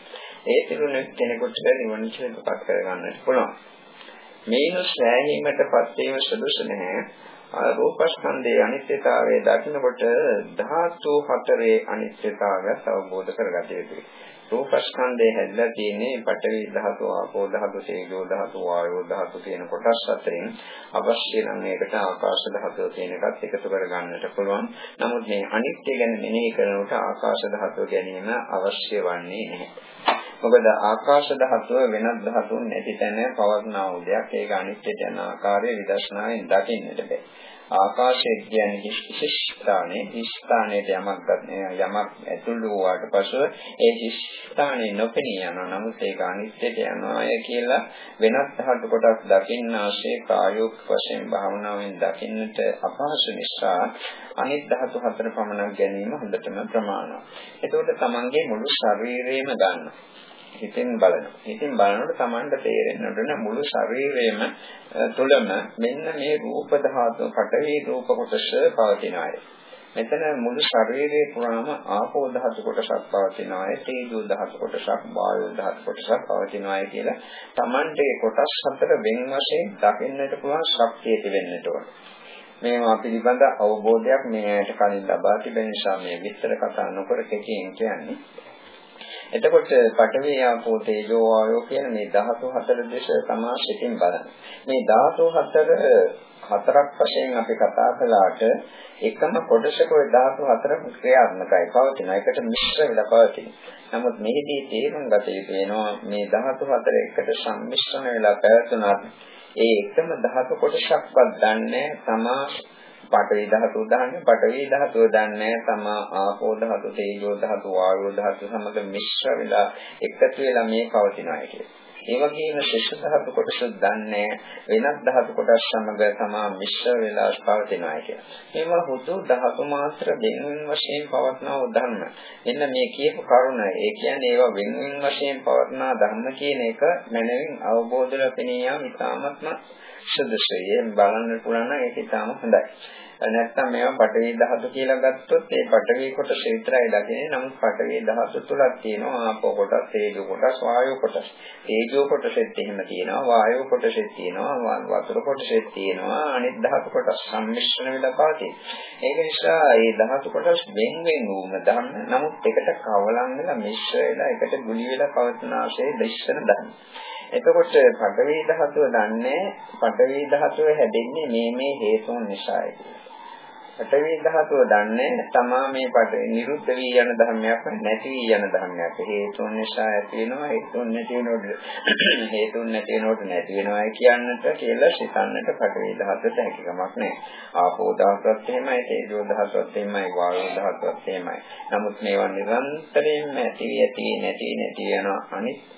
ඒ තිරුණ කෙනෙකුට නිවන චේතපත් කරගන්නට පුළුවන්. මේන සෑහීමටපත් වීම සුදුසු නැහැ. රූපස්කන්ධයේ අනිත්‍යතාවය දකිනකොට ධාතු හතරේ අනිත්‍යතාවයත් අවබෝධ කරගත යුතුයි. රූපස්කන්ධයේ හැදලා තියෙන්නේ පඨවි ධාතු, ආපෝ ධාතු, තේජෝ ධාතු, වායෝ ධාතු කියන කොටස් අතරින් අවශ්‍ය නම් මේකට ආකාශ ධාතුව කියන එකත් එකතු කරගන්නට පුළුවන්. නමුත් මේ අනිත්‍ය ගැන මෙනෙහි කරනකොට ආකාශ ධාතුව ගැනීම අවශ්‍ය වන්නේ නැහැ. මොකද ආකාශ ධාතුව වෙනත් ධාතුන් නැති තැන පවර්ණා වූ දෙයක්. ඒක අනිත්‍ය යන ආකාරයේ විදර්ශනාවෙන් දකින්නට බෑ. ආකාශය කියන්නේ විශිෂ්ටානේ විශිෂ්ටානේට යමක් යමක් ඇතුළු වුණාට පසු ඒ විශිෂ්ටානේ නොපෙනී යනවා. නමුත් ඒක අනිත්‍යයට යනවා කියලා වෙනත් ධාතු කොටස් දකින්න ආශේ කායෝක් වශයෙන් භාවනාවෙන් දකින්නට අපහසු නිසා අනිත් ධාතු හතර පමණක් ගැනීම හොඳටම ප්‍රමාණවත්. එතකොට තමන්ගේ මුළු ශරීරයම ගන්නවා. හිතෙන් බලනවා. හිතෙන් බලනකොට Tamanට තේරෙන්නට මුළු ශරීරයේම තුළම මෙන්න මේ රූප ධාතු, පඨවි රූප කොටස පවතින අය. මෙතන මුළු ශරීරයේ පුරාම ආපෝ ධාතු කොටසක් පවතිනවා තේජෝ ධාතු කොටසක් වායෝ ධාතු කොටසක් පවතිනවා කියලා Tamante කොටස් හතර වෙන වශයෙන් දකින්නට පුළුවන් ශක්තිය තිබෙන්නට ඕන. මේවා පිළිබඳ අවබෝධයක් මේකට කලින් ලබා තිබෙන නිසා මේ විස්තර කතා නොකර කෙටියෙන් කියන්නේ එතකොට පඨවි ආපෝ තේජෝ වායෝ කියන මේ ධාතු හතර දෙස තමා සිතින් බලන්න. මේ ධාතු හතර හතරක් වශයෙන් අපි කතා කළාට එකම කොටසක ওই ධාතු හතර ක්‍රියාත්මකයි පවතින. ඒකට මිශ්‍ර වෙලා පවතින. නමුත් මෙහිදී තේරුම් ගත යුතු වෙනවා මේ ධාතු හතර එකට සම්මිශ්‍රණ වෙලා පැවතුනත් ඒ එකම ධාතු කොටසක්වත් දන්නේ තමා පඨවි ධාතුව දාන්නේ පඨවි ධාතුව දාන්නේ තමා ආපෝ ධාතු තේජෝ ධාතු වායෝ ධාතු සමග මිශ්‍ර වෙලා එකතු වෙලා මේ පවතිනවා කියන්නේ. ඒ වගේම ශිෂ්‍ය ධාතු කොටස දන්නේ වෙනත් ධාතු කොටස් සමග තමා මිශ්‍ර වෙලා පවතිනවා කියන්නේ. මේවා හුදු ධාතු මාත්‍ර වෙනින් වශයෙන් පවත්නා ධර්ම. එන්න මේ කියපු කරුණ ඒ කියන්නේ ඒවා වෙනින් වශයෙන් පවත්නා ධර්ම කියන එක මනමින් අවබෝධ වෙලා යාම ඉතාමත්ම සුදුසුයි. බලන්න පුළුවන් නම් ඒක ඉතාම හොඳයි. නැත්තම් මේවා පඨවි ධාතු කියලා ගත්තොත් ඒ පඨවි කොටස විතරයි දකින්නේ. නමුත් පඨවි ධාතු තුලක් තියෙනවා ආපෝ කොටස්, තේජෝ කොටස්, වායෝ කොටස්. තේජෝ කොටසෙත් එහෙම තියෙනවා, වායෝ කොටසෙත් තියෙනවා, වතුර කොටසෙත් තියෙනවා, අනිත් ධාතු කොටස් සම්මිශ්‍රණ වෙලා පවතී. ඒක නිසා මේ ධාතු කොටස් වෙන වෙන වුම ධර්ම. නමුත් එකට කවලම් වෙලා මිශ්‍ර වෙලා එකට ගුලි වෙලා පවතින ආශේ දර්ශන ධර්ම. එතකොට පඨවි ධාතුව දන්නේ පඨවි ධාතුව හැදෙන්නේ මේ මේ හේතුන් නිසායි කියලා. පඨවි ධාතුව දන්නේ තමා මේ පට නිරුද්ධ වී යන ධර්මයක් නැති වී යන ධර්මයක්. හේතුන් නිසා ඇති වෙනවා හේතුන් නැති වෙනකොට හේතුන් නැති වෙනකොට නැති වෙනවා කියන්නට කියලා සිතන්නට පඨවි ධාතුවට හැකියාවක් නැහැ. ආපෝ ධාතුවත් එහෙමයි තේජෝ ධාතුවත් එහෙමයි වායෝ ධාතුවත් එහෙමයි. නමුත් මේවා නිරන්තරයෙන්ම ඇති ඇති නැති නැති යන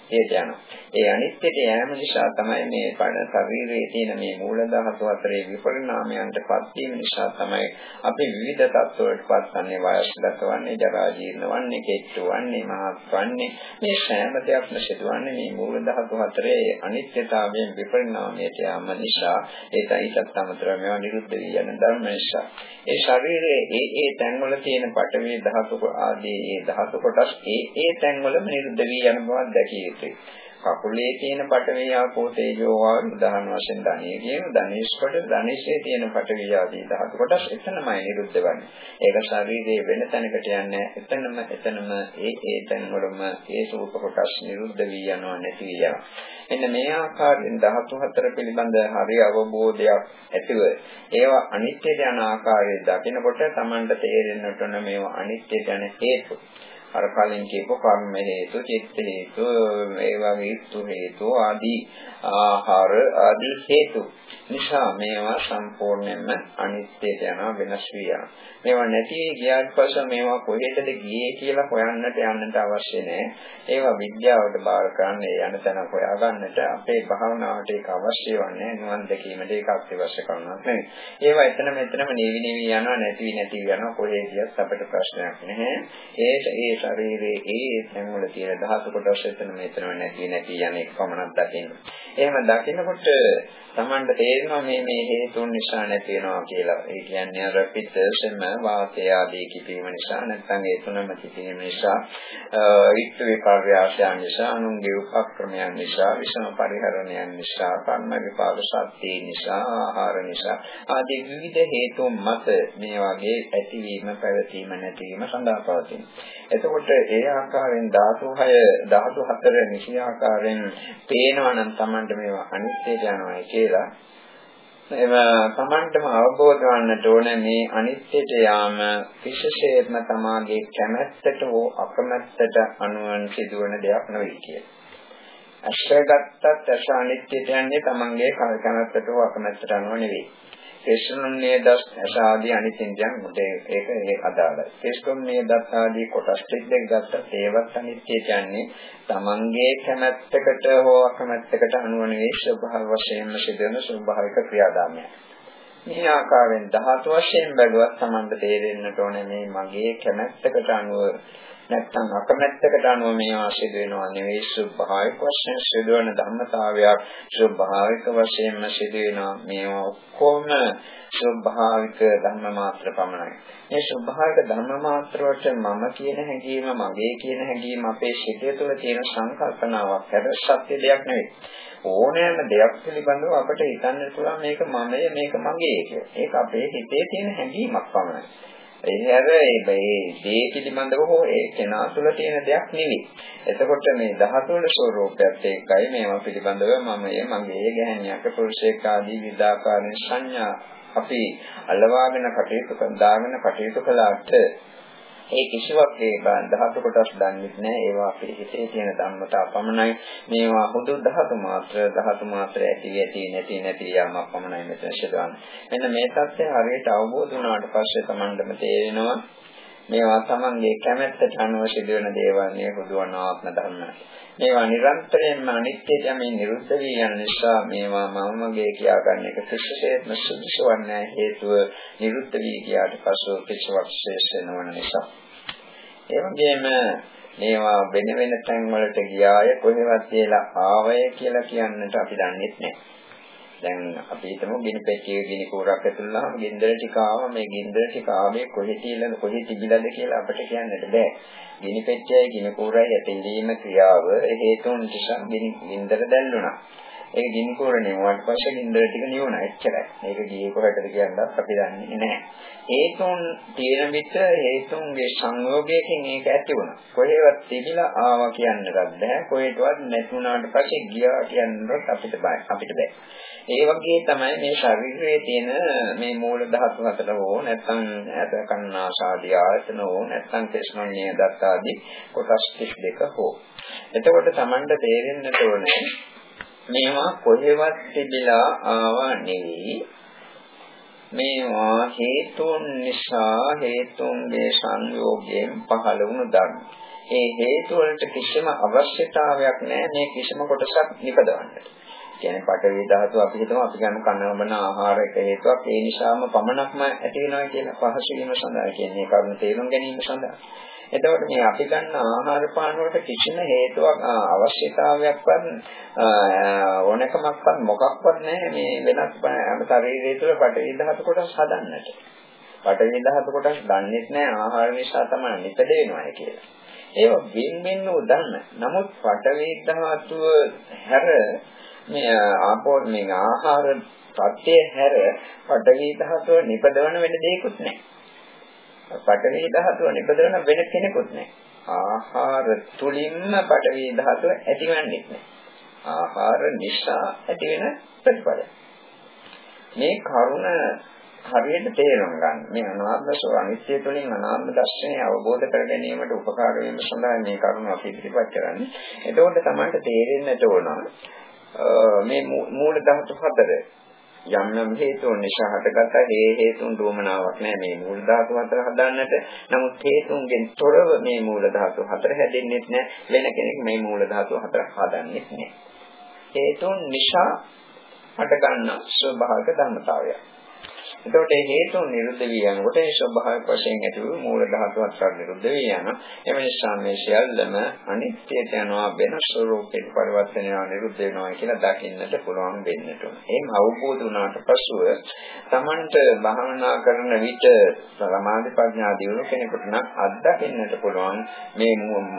අනිත්‍යයට යනවා. ඒ අනිත්‍යයට යෑම නිසා තමයි මේ පණ ශරීරයේ තියෙන මේ මූල ධාතු අතරේ විපරිණාමයන්ට පත් වීම නිසා තමයි අපි විවිධ තත්ත්වවලට පත්වන්නේ. වයස් දක්වන්නේ ජරා ජීර්ණ වන්නේ කෙට්ටු වන්නේ මහත් වන්නේ. මේ සෑම දෙයක්ම සිදුවන්නේ මේ මූල ධාතු හතරේ අනිත්‍යතාවයෙන් විපරිණාමයට යාම නිසා. ඒකයිසත් අමතරව මේවා නිරුද්ධ වී යන ධර්ම නිසා. ඒ ශරීරයේ ඒ ඒ තැන්වල තියෙන පඨවි ධාතු ආදී ඒ ධාතු කොටස් ඒ ඒ තැන්වලම නිරුද්ධ වී යන බව දැකිය යුතුයි කකුලේ තියෙන පඨවි ආපෝ තේජෝ වායු උදාහරණ වශයෙන් ධනිය කියන ධනේශ කොට ධනේශයේ තියෙන පඨවි ආදී ධාතු කොටස් එතනමයි නිරුද්ධ වෙන්නේ. ඒක ශරීරයේ වෙන තැනකට යන්නේ එතනම එතනම ඒ ඒ තැන් වලම ඒ සූප කොටස් නිරුද්ධ වී යනවා නැති වී යනවා. එන්න මේ ආකාරයෙන් ධාතු හතර පිළිබඳ හරි අවබෝධයක් ඇතිව ඒවා අනිත්‍ය යන ආකාරය දකිනකොට Tamanට තේරෙන්නට ඕන මේවා අනිත්‍ය යන හේතු. අර කලින් කියපු කර්ම හේතු, චිත්ත හේතු, ඒ වගේ තු හේතු ආදී ආහාර ආදී හේතු නිසා මේවා සම්පූර්ණයෙන්ම අනිත්‍යයට යනවා වෙනස් වී යනවා. මේවා නැති වී ගියාට පස්සේ මේවා කොහෙටද ගියේ කියලා හොයන්නට යන්නට අවශ්‍ය නැහැ. ඒවා විද්‍යාවට බාර කරන්න යන තැන හොයාගන්නට අපේ භාවනාවට ඒක අවශ්‍ය වන්නේ නිවන් දැකීමට ඒක අත්‍යවශ්‍ය කරුණක් නෙවෙයි. ඒවා එතන මෙතනම නිවි නිවි යනවා නැති වී නැති යනවා කොහේ ගියත් අපිට ප්‍රශ්නයක් නැහැ. ඒ ඒ ශරීරයේ ඒ තැන්වල තියෙන ධාතු කොටස් එතන මෙතනම නැති නැති යන එක පමණක් දකින්න. එහෙම දකිනකොට Tamanට තේරෙනවා මේ මේ හේතුන් නිසා නැති වෙනවා කියලා. ඒ කියන්නේ අර පිට සෙම වාතය ආදී කිපීම නිසා නැත්නම් ඒ තුනම කිපීම නිසා ඍතු විපර්යාසයන් නිසා අනුන්ගේ උපක්‍රමයන් නිසා විෂම පරිහරණයන් නිසා කර්ම විපාක ශක්තිය නිසා ආහාර නිසා ආදී විවිධ හේතුන් මත මේ වගේ ඇතිවීම පැවතීම නැතිවීම සඳහා පවතින. එතකොට ඒ ආකාරයෙන් ධාතු 6 ධාතු 4 නිසි ආකාරයෙන් පේනවා නම් Tamanට මේවා අනිත්‍යයට යනවා කියලා එම තමන්ටම අවබෝධ වන්නට ඕන මේ අනිත්‍යයට යාම විශේෂයෙන්ම තමාගේ කැමැත්තට හෝ අකමැත්තට අනුවන් සිදුවන දෙයක් නෙවෙයි කියලා. අශ්‍රය ගත්තත් අශ අනිත්‍යයට යන්නේ තමන්ගේ කැමැත්තට හෝ අකමැත්තට අනුව නෙවෙයි. ක්ෂණන්නේ දස් ආදී අනිත් ඉන්ද්‍රයන් ඒක ඒක අදාළයි. ක්ෂණන්නේ දස් ආදී කොටස් දෙක ගත්තත් ඒවත් අනිත්‍ය කියන්නේ තමන්ගේ කැමැත්තකට හෝ අකමැත්තකට අනුව නෙවෙයි ස්වභාව වශයෙන්ම සිදුවන ස්වභාවික ක්‍රියාදාමයක්. මේ ආකාරයෙන් ධාතු වශයෙන් බැලුවත් Tamanට තේරෙන්නට ඕනේ මේ මගේ කැමැත්තකට අනුව නැත්නම් අකමැත්තකට අනුව මේවා සිදු වෙනවා නෙවෙයි ස්වභාවික වශයෙන් සිදුවන ධර්මතාවයක් ස්වභාවික වශයෙන්ම සිදු වෙනවා. මේවා ඔක්කොම ස්වභාවික ධර්ම මාත්‍ර පමණයි. මේ ස්වභාවික ධර්ම මාත්‍ර වලට මම කියන හැඟීම මගේ කියන හැඟීම අපේ සිතේ තුළ තියෙන සංකල්පනාවක් හැබැයි සත්‍ය දෙයක් නෙවෙයි. ඕනෑම දෙයක් පිළිබඳව අපිට හිතන්න පුළුවන් මේක මමය මේක මගේ කියලා. ඒක අපේ හිතේ තියෙන හැඟීමක් පමණයි. ඒ හැර මේ දේ පිළිබඳව හෝ ඒ කෙනා තුළ තියෙන දෙයක් නෙවෙයි. එතකොට මේ ධාතුවල ස්වરૂපයත් ඒකයි මේවා පිළිබඳව මමයේ මගේ ගැහණියක් පුරුෂයෙක් ආදී විදාකාරී සංඥා අපි අලවාගෙන කටයුතු කරදාගෙන කටයුතු කළාට ඒ කිසිවක් ඒ ධාතු කොටස් දන්නේ නැහැ. ඒවා අපේ හිතේ තියෙන ධම්මතා පමණයි. මේවා හුදු ධාතු මාත්‍ර ධාතු මාත්‍ර ඇති ඇති නැති නැති යාමක් පමණයි මෙතන සිදුවන්නේ. මෙන්න මේ தත්ත්වය හරියට අවබෝධ වුණාට පස්සේ Tamandම තේරෙනවා මේවා Tamanගේ කැමැත්තට අනුව සිදුවන දේවල් නේ හුදු අනාත්ම ධර්ම. මේවා නිරන්තරයෙන්ම අනිත්‍ය යමින් නිරුද්ධ වී යන නිසා මේවා මමගේ කියා ගන්න එක කිසිසේත්ම සුදුසු වන්නේ හේතුව නිරුද්ධ වී ගියාට පසු කිසිවක් ශේෂ වෙනවන නිසා. ඒ වගේම මේවා වෙන වෙන තැන් වලට ගියාය කොහෙවත් කියලා ආවය කියලා කියන්නට අපි දන්නේ නැහැ. දැන් අපි හිතමු ගිනි පෙට්ටියක ගිනි කූරක් ඇතුළාම ගින්දර ටික ආවා මේ ගින්දර ටික ආවේ කොහෙ තියලාද කොහෙ තිබිලාද කියලා අපිට කියන්නට බෑ. ගිනි පෙට්ටියයි ගිනි කූරයි ඇතිලීම ක්‍රියාව හේතුන් නිසා ගිනි ගින්දර දැල්ුණා. ඒ ගිනි කෝර නෙවුවාට පස්සේ ගින්දර ටික නිවුණා එච්චරයි. මේක ගියේ කොහෙටද කියන්නත් අපි දන්නේ නැහැ. හේතුන් තියෙන විට හේතුන්ගේ සංයෝගයකින් ඒක ඇති වුණා. කොහෙවත් තිබිලා ආවා කියන්නවත් බෑ. කොහෙටවත් නැතුණාට පස්සේ ගියා කියන්නවත් අපිට බෑ. අපිට බෑ. ඒ වගේ තමයි මේ ශරීරයේ තියෙන මේ මූල ධාතු හතර හෝ නැත්නම් ඇත කන්නාසාදී ආයතන හෝ නැත්නම් ක්ෂ්ණණීය දත්ත ආදී කොටස් 32 හෝ. එතකොට Tamanට තේරෙන්නට ඕනේ මේවා කොහෙවත් තිබිලා ආවා නෙවෙයි මේවා හේතුන් නිසා හේතුන්ගේ සංයෝගයෙන් පහළ වුණු ධර්ම. ඒ හේතු වලට කිසිම අවශ්‍යතාවයක් නැහැ මේ කිසිම කොටසක් නිපදවන්නට. කියන්නේ පඨවි ධාතුව අපි හිතමු අපි ගන්න කනවන ආහාර එක හේතුවක් ඒ නිසාම පමණක්ම ඇති වෙනවා කියන පහසු වීම සඳහා කියන්නේ කරුණ තේරුම් ගැනීම සඳහා. එතකොට මේ අපි ගන්න ආහාර පාන වලට කිසිම හේතුවක් අවශ්‍යතාවයක්වත් ඕනකමක්වත් මොකක්වත් නැහැ මේ වෙනස් ශරීරය තුළ පඨවි ධාතු කොටස් හදන්නට. පඨවි ධාතු කොටස් දන්නේ නැහැ ආහාර නිසා තමයි නිපද වෙනවා කියලා. ඒක වෙන වෙන උදාහරණ. නමුත් පඨවි ධාතුව හැර මේ ආපෝ මේ ආහාර සත්‍ය හැර පඨවි ධාතුව නිපදවන වෙන දෙයක්වත් නැහැ. පඨවි ධාතුව නිපදවන වෙන කෙනෙකුත් නැහැ. ආහාර තුලින්ම පඨවි ධාතුව ඇතිවන්නේ නැහැ. ආහාර නිසා ඇතිවෙන ප්‍රතිඵල. මේ කරුණ හරියට තේරුම් ගන්න. මේ අනාත්ම සෝ අනිත්‍ය තුළින් අනාත්ම දර්ශනය අවබෝධ කර ගැනීමට උපකාර වීම සඳහා මේ කරුණ අපි ඉදිරිපත් කරන්නේ. එතකොට තමයි තේරෙන්නට ඕන මේ මූල ධාතු හතර යම් යම් හේතුන් නිසා හටගත්ත ඒ හේතුන් දුමනාවක් නෑ මේ මූල ධාතු හතර හදන්නට. නමුත් හේතුන්ගෙන් තොරව මේ මූල ධාතු හතර හැදෙන්නේ නැහැ. වෙන කෙනෙක් මේ මූල ධාතු හතර හදන්නේ නැහැ. හේතුන් නිසා හටගන්න ස්වභාවික ධර්මතාවයක්. එතකොට මේ හේතුන් නිරුද්ධ වී යනකොට ඒ ස්වභාවික වශයෙන් ඇති වූ මූල ධාතු හතර නිරුද්ධ වී යනවා. එම නිසා මේ සියල්ලම අනිත්‍යයට යනවා වෙන ස්වરૂපයකට පරිවර්තන වෙනවා නිරුද්ධ වෙනවා කියලා දකින්නට පුළුවන් වෙන්නට ඕන. එහෙම අවබෝධ වුණාට පසුව Tamanට භාවනා කරන විට සමාධි ප්‍රඥා දියුණු කෙනෙකුට නම් අත්දකින්නට පුළුවන් මේ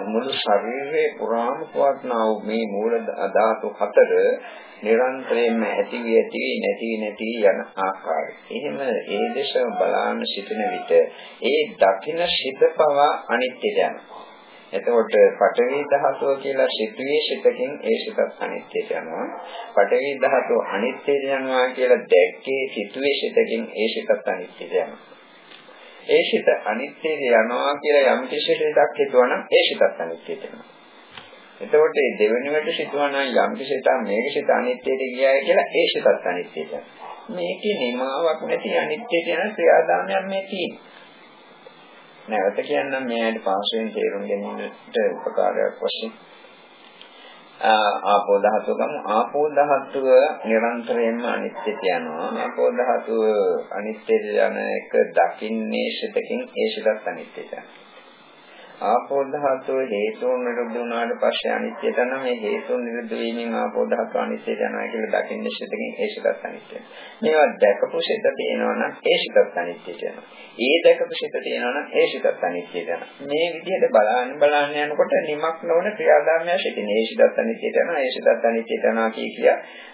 මුළු ශරීරයේ පුරාම පවත්නා වූ මේ මූල ධාතු හතර නිරන්තරයෙන්ම ඇති වී ඇති වී නැති වී නැති යන ආකාරය. එහෙම ඒ දේශ බලාන සිටින විට ඒ දකින සිත පවා අනිත්‍යද යනවා. එතකොට පඨවි ධාතුව කියලා සිතුවේ සිතකින් ඒ සිතත් අනිත්‍යද යනවා. පඨවි ධාතුව අනිත්‍යද යනවා කියලා දැක්කේ සිතුවේ සිතකින් ඒ සිතත් අනිත්‍යද යනවා. ඒ සිත අනිත්‍යද යනවා කියලා යම් කිසි දෙයක් හිතුවනම් ඒ සිතත් අනිත්‍යද යනවා. එතකොට මේ දෙවෙනිවට සිතුවා නම් යම් කිසිතක් මේක සිත අනිත්‍යයට ගියාය කියලා ඒ සිතත් අනිත්‍යයට. මේකේ නිමාවක් නැති අනිත්‍යයට යන ක්‍රියාදාමයක් මේ තියෙන්නේ. නැවත කියන්නම් මෙයාට පාසයෙන් තේරුම් ගැනීමට උපකාරයක් වශයෙන් ආපෝ ධාතුව ගමු ආපෝ ධාතුව නිරන්තරයෙන්ම අනිත්‍යයට යනවා ආපෝ ධාතුව අනිත්‍යයට යන එක දකින්නේ සිතකින් ඒ සිතත් අනිත්‍යයට යනවා ආපෝ ධාතුව හේතුන් නිරුද්ධ වුණාට පස්සේ අනිත්‍යයට නම් මේ හේතුන් නිරුද්ධ වීමෙන් ආපෝ ධාතුව අනිත්‍යයට යනවා කියලා දකින්න සිතකින් ඒ සිතත් අනිත්‍යයි. මේවා දැකපු සිත තියෙනවා නම් ඒ සිතත් අනිත්‍යයට යනවා. ඒ දැකපු සිත තියෙනවා නම් ඒ සිතත් අනිත්‍යයට යනවා. මේ විදිහට බලන්න බලන්න යනකොට නිමක් නොවන ක්‍රියාදාමයක් සිටින ඒ සිතත් අනිත්‍යයට යනවා. ඒ සිතත් අනිත්‍යයට යනවා කිය කිය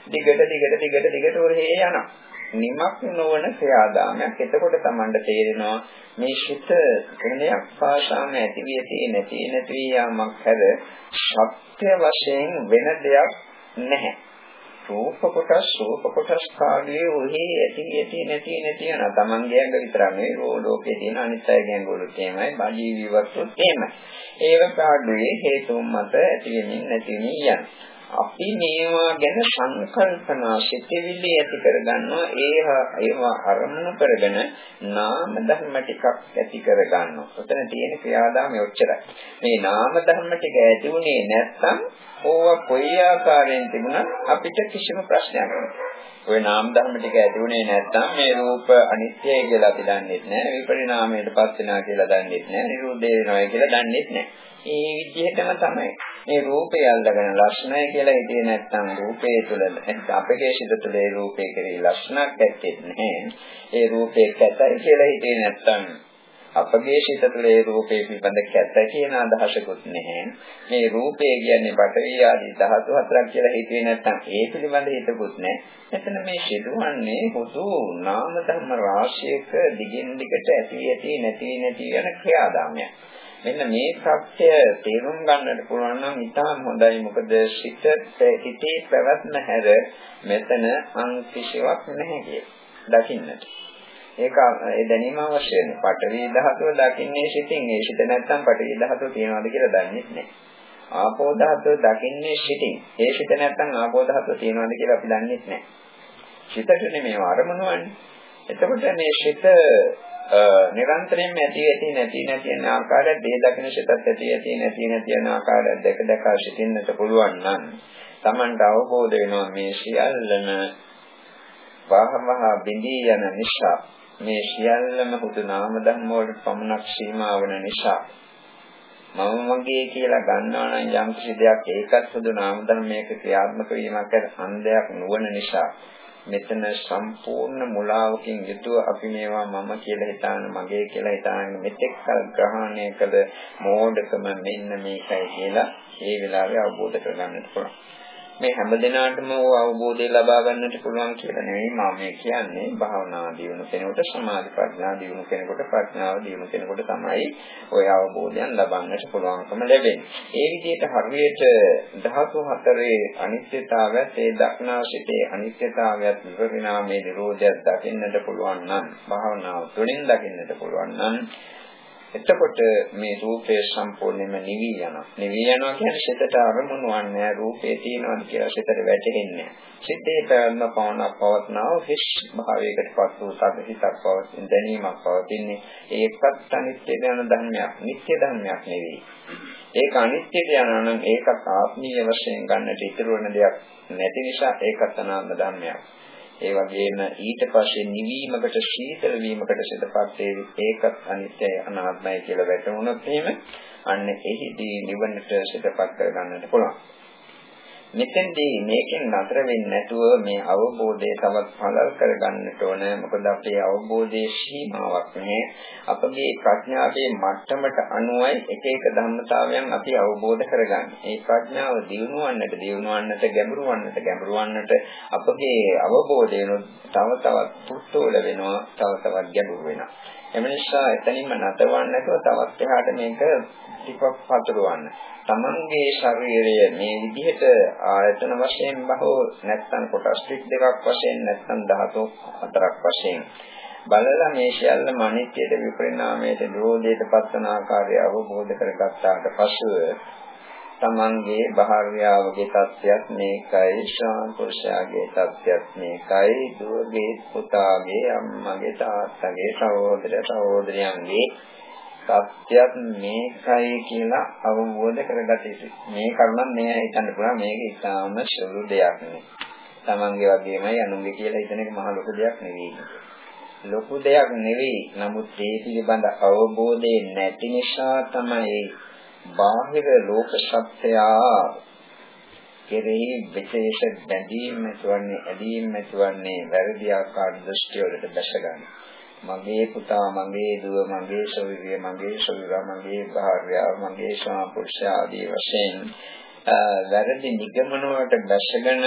දිගට දිගට දිගට දිගට උරේ යනවා. නිමක් නොවන ක්‍රියාදාමයක්. එතකොට Tamanට තේරෙනවා මේ ශිත ගුණයක් පාසාම ඇති විය තියෙන නැති නැති යාමක් හැර සත්‍ය වශයෙන් වෙන දෙයක් නැහැ. රූප කොටස් රූප කොටස් කාගේ ඔහි ඇති ඇති නැති නැති යන තමන්ගේ ඇඟ විතරක් නෙවෙයි ලෝකේ තියෙන අනිත් අයගේ ඇඟවලුත් එහෙමයි බජීවීවත්තුත් එහෙමයි. ඒව කාඩුවේ හේතුන් මත ඇති වෙමින් නැති වෙමින් යනවා. අපි මේවා ගැන සංකල්පනා සිතවිලි ඇති කරගන්නවා ඒවා ඒවා අරමුණු කරගෙන නාම ධර්ම ටිකක් ඇති කරගන්නවා. ඔතන තියෙන ක්‍රියාදාමය ඔච්චරයි. මේ නාම ධර්ම ටික ඇති උනේ නැත්නම් ඕවා කොයි ආකාරයෙන් තිබුණත් අපිට කිසිම ප්‍රශ්නයක් නැහැ. ওই නාම ධර්ම ටික ඇති උනේ නැත්නම් මේ රූප අනිත්‍යයි කියලා අපි දන්නේ නැහැ. විපරිණාමයට පත් වෙනවා කියලා දන්නේ නැහැ. නිරෝධ වෙනවා කියලා දන්නේ නැහැ. ඒ විදිහටම තමයි මේ රූපය අල්ලගෙන ලක්ෂණය කියලා හිතේ නැත්නම් රූපේ තුල අපගේ සිත තුළ ඒ රූපේ කෙරෙහි ලක්ෂණක් ඇත්තේ නැහැ. ඒ රූපේ කැතයි කියලා හිතේ නැත්නම් අපගේ සිත තුළ ඒ රූපේ පිළිබඳ කැත කියන අදහසකුත් නැහැ. මේ රූපය කියන්නේ පඨවි ආදී ධාතු හතරක් කියලා හිතුවේ නැත්නම් ඒ පිළිබඳ හිතකුත් නැහැ. එතන මේ සිදුවන්නේ පොදු නාම ධර්ම රාශියක දිගින් දිගට ඇති ඇති නැති නැති යන ක්‍රියාදාමයක්. මෙන්න මේ සත්‍ය තේරුම් ගන්නට පුළුවන් නම් ඉතාම හොඳයි මොකද සිත හිතේ පැවැත්ම හැර මෙතන අන් කිසිවක් නැහැ කිය. දකින්නට. ඒක ඒ දැනීම අවශ්‍ය වෙන. පඨවි ධාතුව දකින්නේ සිතින්. ඒ සිත නැත්තම් පඨවි ධාතුව තියනවාද කියලා දන්නේ නැහැ. ආපෝ ධාතුව දකින්නේ සිතින්. ඒ සිත නැත්තම් ආපෝ ධාතුව තියනවාද කියලා අපි දන්නේ නැහැ. සිතට නෙමෙයි අරමුණ වන්නේ. එතකොට මේ සිත නිරන්තරයෙන්ම ඇති ඇති නැති නැති යන ආකාරය දේ දකින සිතත් ඇති ඇති නැති නැති යන ආකාරය දැක දැක සිටින්නට පුළුවන් නම් Tamanට අවබෝධ වෙනවා මේ සියල්ලම වහමහ බිඳී යන නිසා මේ සියල්ලම හුදු නාම ධර්ම වලට පමණක් සීමා වන නිසා. මම මගේ කියලා ගන්නවා නම් යම් කිසි දෙයක් ඒකත් හුදු නාම ධර්මයක ක්‍රියාත්මක වීමක් අන්දයක් නොවන නිසා. මෙතන සම්පූර්ණ මුලාවකින් යුතුව අපි මේවා මම කියලා හිතාන මගේ කියලා හිතාන මෙතෙක් කල ග්‍රහණය කළ මෝඩකම මෙන්න මේකයි කියලා ඒ වෙලාවේ අවබෝධ කරගන්නට පුළුවන්. මේ හැම දිනාටම අවබෝධය ලබා ගන්නට පුළුවන් කියලා නෙවෙයි මම මේ කියන්නේ භාවනා දියුණු කෙනෙකුට සමාධි ප්‍රඥා දියුණු කෙනෙකුට ප්‍රඥාව දියුණු කෙනෙකුට තමයි ওই අවබෝධයන් ලබන්නට පුළුවන්කම ලැබෙන්නේ. ඒ විදිහට හරියට ධාතු හතරේ අනිත්‍යතාවයත් ඒ දක්නා සිටේ අනිත්‍යතාවයත් විපරිණාමයේ නිරෝධයත් දකින්නට පුළුවන් නම් භාවනාව තුළින් දකින්නට පුළුවන් නම් එතකොට මේ රූපය සම්පූර්ණයෙන්ම නිවි යනවා. නිවි යනවා කියන්නේ සිතට අරමුණු වන්නේ රූපේ තියෙනවාද කියලා සිතට වැටහෙන්නේ නැහැ. සිතේ පැවැත්ම පවණක් පවත්නාව හිස් භාවයකට පත් වූ තද හිතක් පවතින දැනීමක් පවතින්නේ ඒකත් අනිත්‍ය යන ධර්මයක්. නිත්‍ය ධර්මයක් නෙවෙයි. ඒක අනිත්‍යද යනවා නම් ඒකත් ආත්මීය වශයෙන් ගන්නට ඉතුරු වෙන දෙයක් නැති නිසා ඒකත් අනාත්ම ධර්මයක්. ඒ වගේම ඊට පස්සේ නිවීමකට ශීතල වීමකට සිදුපත් වේ ඒකත් අනිත්‍යයි අනාත්මයි කියලා වැටහුණොත් එහෙම අන්න එහිදී නිවනට සිදුපත් කර ගන්නට පුළුවන්. මෙතෙන්දී මේකෙන් නතර වෙන්නේ නැතුව මේ අවබෝධය තවත් පළල් කරගන්නට ඕන. මොකද අපේ අවබෝධයේ සීමාවක් නැහැ. අපගේ ප්‍රඥාවේ මට්ටමට අනුවයි එක එක ධර්මතාවයන් අපි අවබෝධ කරගන්නේ. මේ ප්‍රඥාව දියුණුවන්නට දියුණුවන්නට ගැඹුරුවන්නට ගැඹුරුවන්නට අපගේ අවබෝධය තව තවත් පුස්තෝල වෙනවා තව තවත් ගැඹුරු වෙනවා. එම නිසා එතනින්ම නතරවන්න නැතුව තවත් එහාට මේක ටිකක් පතුරවන්න. තමන්ගේ ශරීරය මේ විදිහට ආයතන වශයෙන් බහෝ නැත්නම් කොටස් දෙකක් වශයෙන් නැත්නම් ධාතු හතරක් වශයෙන් බලලා මේ සියල්ලම අනිත්‍යද විපරිණාමයට නිරෝධයට පත්වන ආකාරය අවබෝධ කරගත්තාට පසුව තමන්ගේ භාර්යාවගේ තත්ත්වයක් මේකයි ශ්‍රාවක පුරුෂයාගේ තත්ත්වයක් මේකයි දුවගේ පුතාගේ අම්මගේ තාත්තගේ සහෝදර සහෝදරියන්ගේ තත්ත්වයක් මේකයි කියලා අවබෝධ කරගත යුතුයි. මේ කරුණ මේ හිතන්න පුළුවන් මේක ඉතාම සුළු දෙයක් නෙවෙයි. තමන්ගේ වගේමයි අනුන්ගේ කියලා හිතන එක මහ ලොකු දෙයක් නෙවෙයි. ලොකු දෙයක් නෙවෙයි. නමුත් ඒ පිළිබඳ අවබෝධය නැති නිසා තමයි බාහිර ලෝක සත්‍යයා කෙරෙහි විශේෂ බැඳීම් ඇතිවන්නේ ඇලීම් ඇතිවන්නේ වැරදි ආකාර දෘෂ්ටි වලට දැසගන්න. මගේ පුතා මගේ දුව මගේ ශරීරය මගේ ශරීරය මගේ භාර්යාව මගේ ස්වාපුරුෂ ආදී වශයෙන් වැරදි නිගමන වලට දැසගෙන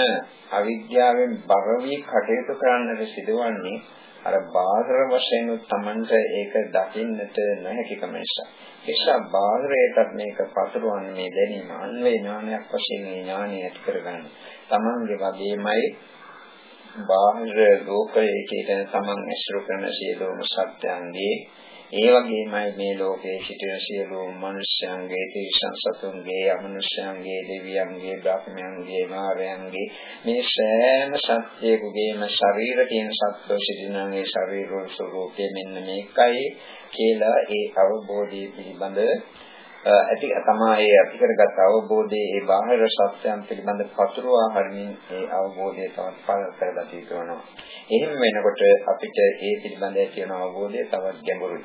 අවිද්‍යාවෙන් බර වී කටයුතු කරන්නට සිදුවන්නේ අර බාහිර වශයෙන් තමන්ට ඒක දකින්නට නොහැකිකම නිසා. ඒසා බාහිරයටත් මේක පතුරවන්නේ මේ දැනීම අන්වේ ඥානයක් වශයෙන් මේ ඥානය ඇති කරගන්න. තමන්ගේ වගේමයි බාහිර ලෝකයේ කියන තමන් ඇසුරු කරන සියලුම සත්‍යයන්ගේ ඒ වගේමයි මේ ලෝකයේ සිටින සියලුම මනුෂ්‍යයන්ගේ තිරිසන් සතුන්ගේ අමනුෂ්‍යයන්ගේ දෙවියන්ගේ බ්‍රහ්මයන්ගේ මාරයන්ගේ මේ සෑම සත්‍යයකගේම ශරීර තියෙන සත්ව සිටිනගේ ශරීර ස්වરૂපයේ මෙන්න මේකයි කියලා ඒ අවබෝධය පිළිබඳ ඇති තමයි ඇති කරගත් අවබෝධයේ ඒ බාහිර සත්‍යයන් පිළිබඳ පතුරවා හරින් ඒ අවබෝධය තවත් පළ කරගත යුතු වෙනවා. එහෙම වෙනකොට අපිට ඒ පිළිබඳ ඇති වෙන අවබෝධය තවත් ගැඹුරුයි.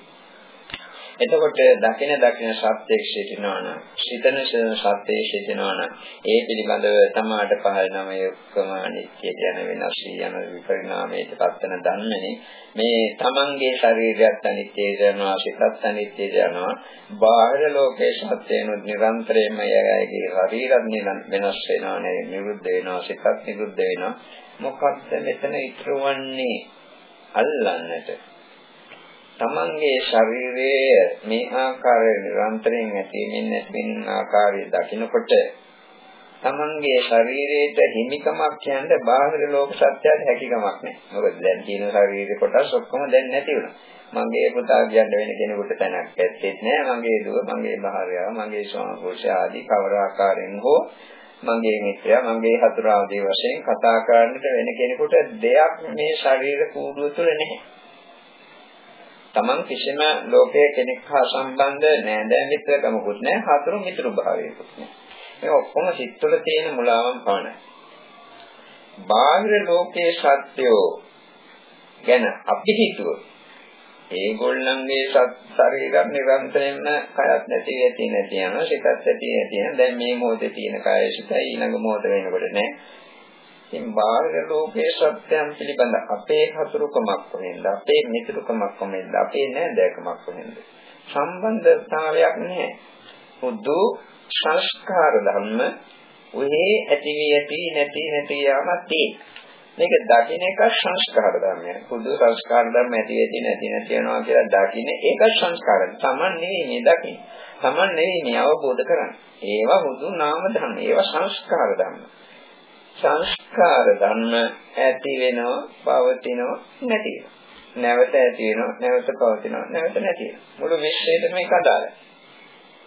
එතකොට දකින දකින සත්‍යයක් සිටිනවා නම් සිතන සත්‍යයක් සිටිනවා නම් ඒ පිළිබඳව තමාට පහළ නම ඔක්කොම අනිත්‍යයට යන වෙනස් යන විපරිණාමයට පත්වන ධර්මනේ මේ තමන්ගේ ශරීරයත් අනිත්‍යයට යනවා සිතත් අනිත්‍යයට යනවා. බාහිර ලෝකයේ සත්‍යයන් නිරන්තරයෙන්ම යගේ ශරීරත් වෙනස් වෙනවා නේ නිරුද්ධ වෙනවා සිතත් නිරුද්ධ වෙනවා. මොකක්ද මෙතන ඉතුරුවන්නේ අල්ලන්නට. තමන්ගේ ශරීරයේ මේ ආකාරයෙන් නිරන්තරයෙන් ඇතිවෙමින් නැතිවෙන ආකාරය දකිනකොට තමන්ගේ ශරීරයට හිමිකමක් කියන්න බාහිර ලෝක සත්‍යයට හැකියාවක් නැහැ. මොකද දැන් තියෙන ශරීර කොටස් ඔක්කොම දැන් නැති වුණා. මගේ පුතා කියන්න වෙන කෙනෙකුට තැනක් ඇත්තේ නැහැ. මගේ දුව, මගේ භාර්යාව, මගේ ස්වාමි ආදී කවර ආකාරයෙන් හෝ මගේ මිත්‍රයා, මගේ හතුරා ආදී වශයෙන් කතා කරන්නට වෙන කෙනෙකුට දෙයක් මේ ශරීර කූඩුව තුළ නැහැ. Taman කිසිම ලෝකයේ කෙනෙක් හා සම්බන්ධ නෑදෑ මිත්‍රකමකුත් නෑ හතුරු මිතුරු භාවයකුත් නෑ. මේ ඔක්කොම සිත් තුළ තියෙන මුලාවන් පමණයි. බාහිර ලෝකයේ සත්‍යෝ ගැන අපි හිතුවොත් ඒගොල්ලන්ගේ ශරීර නිරන්තරයෙන්ම කයත් නැති වෙති නැති යන සිතත් ඇති නැති යන. දැන් මේ මොහොතේ තියෙන කය සිතයි ඊළඟ මොහොත වෙනකොට නෑ. ඉතින් බාහිර ලෝකයේ සත්‍යයන් පිළිබඳ අපේ හසුරුකමක් කොහෙන්ද අපේ මිතුරුකමක් කොහෙන්ද අපේ නෑදෑකමක් කොහෙන්ද සම්බන්ධතාවයක් නැහැ හුදු සංස්කාර ධර්ම ඔහේ ඇති වී ඇති නැති නැති යාමත් මේක දකින්න එක සංස්කාර ධර්මයක්. හුදු සංස්කාර ධර්ම ඇති වෙති නැති නැති වෙනවා කියලා දකින්න ඒක සංස්කාර. Taman නෙවෙයි මේ දකින්න. Taman නෙවෙයි මේ අවබෝධ කරන්නේ. ඒවා හුදු නාම ධර්ම. ඒවා සංස්කාර ධර්ම. සංස්කාර ධර්ම ඇති වෙනවා පවතිනවා නැති වෙනවා. නැවත ඇති වෙනවා නැවත පවතිනවා නැවත නැති වෙනවා. මුළු විශ්වයටම මේක අදාළයි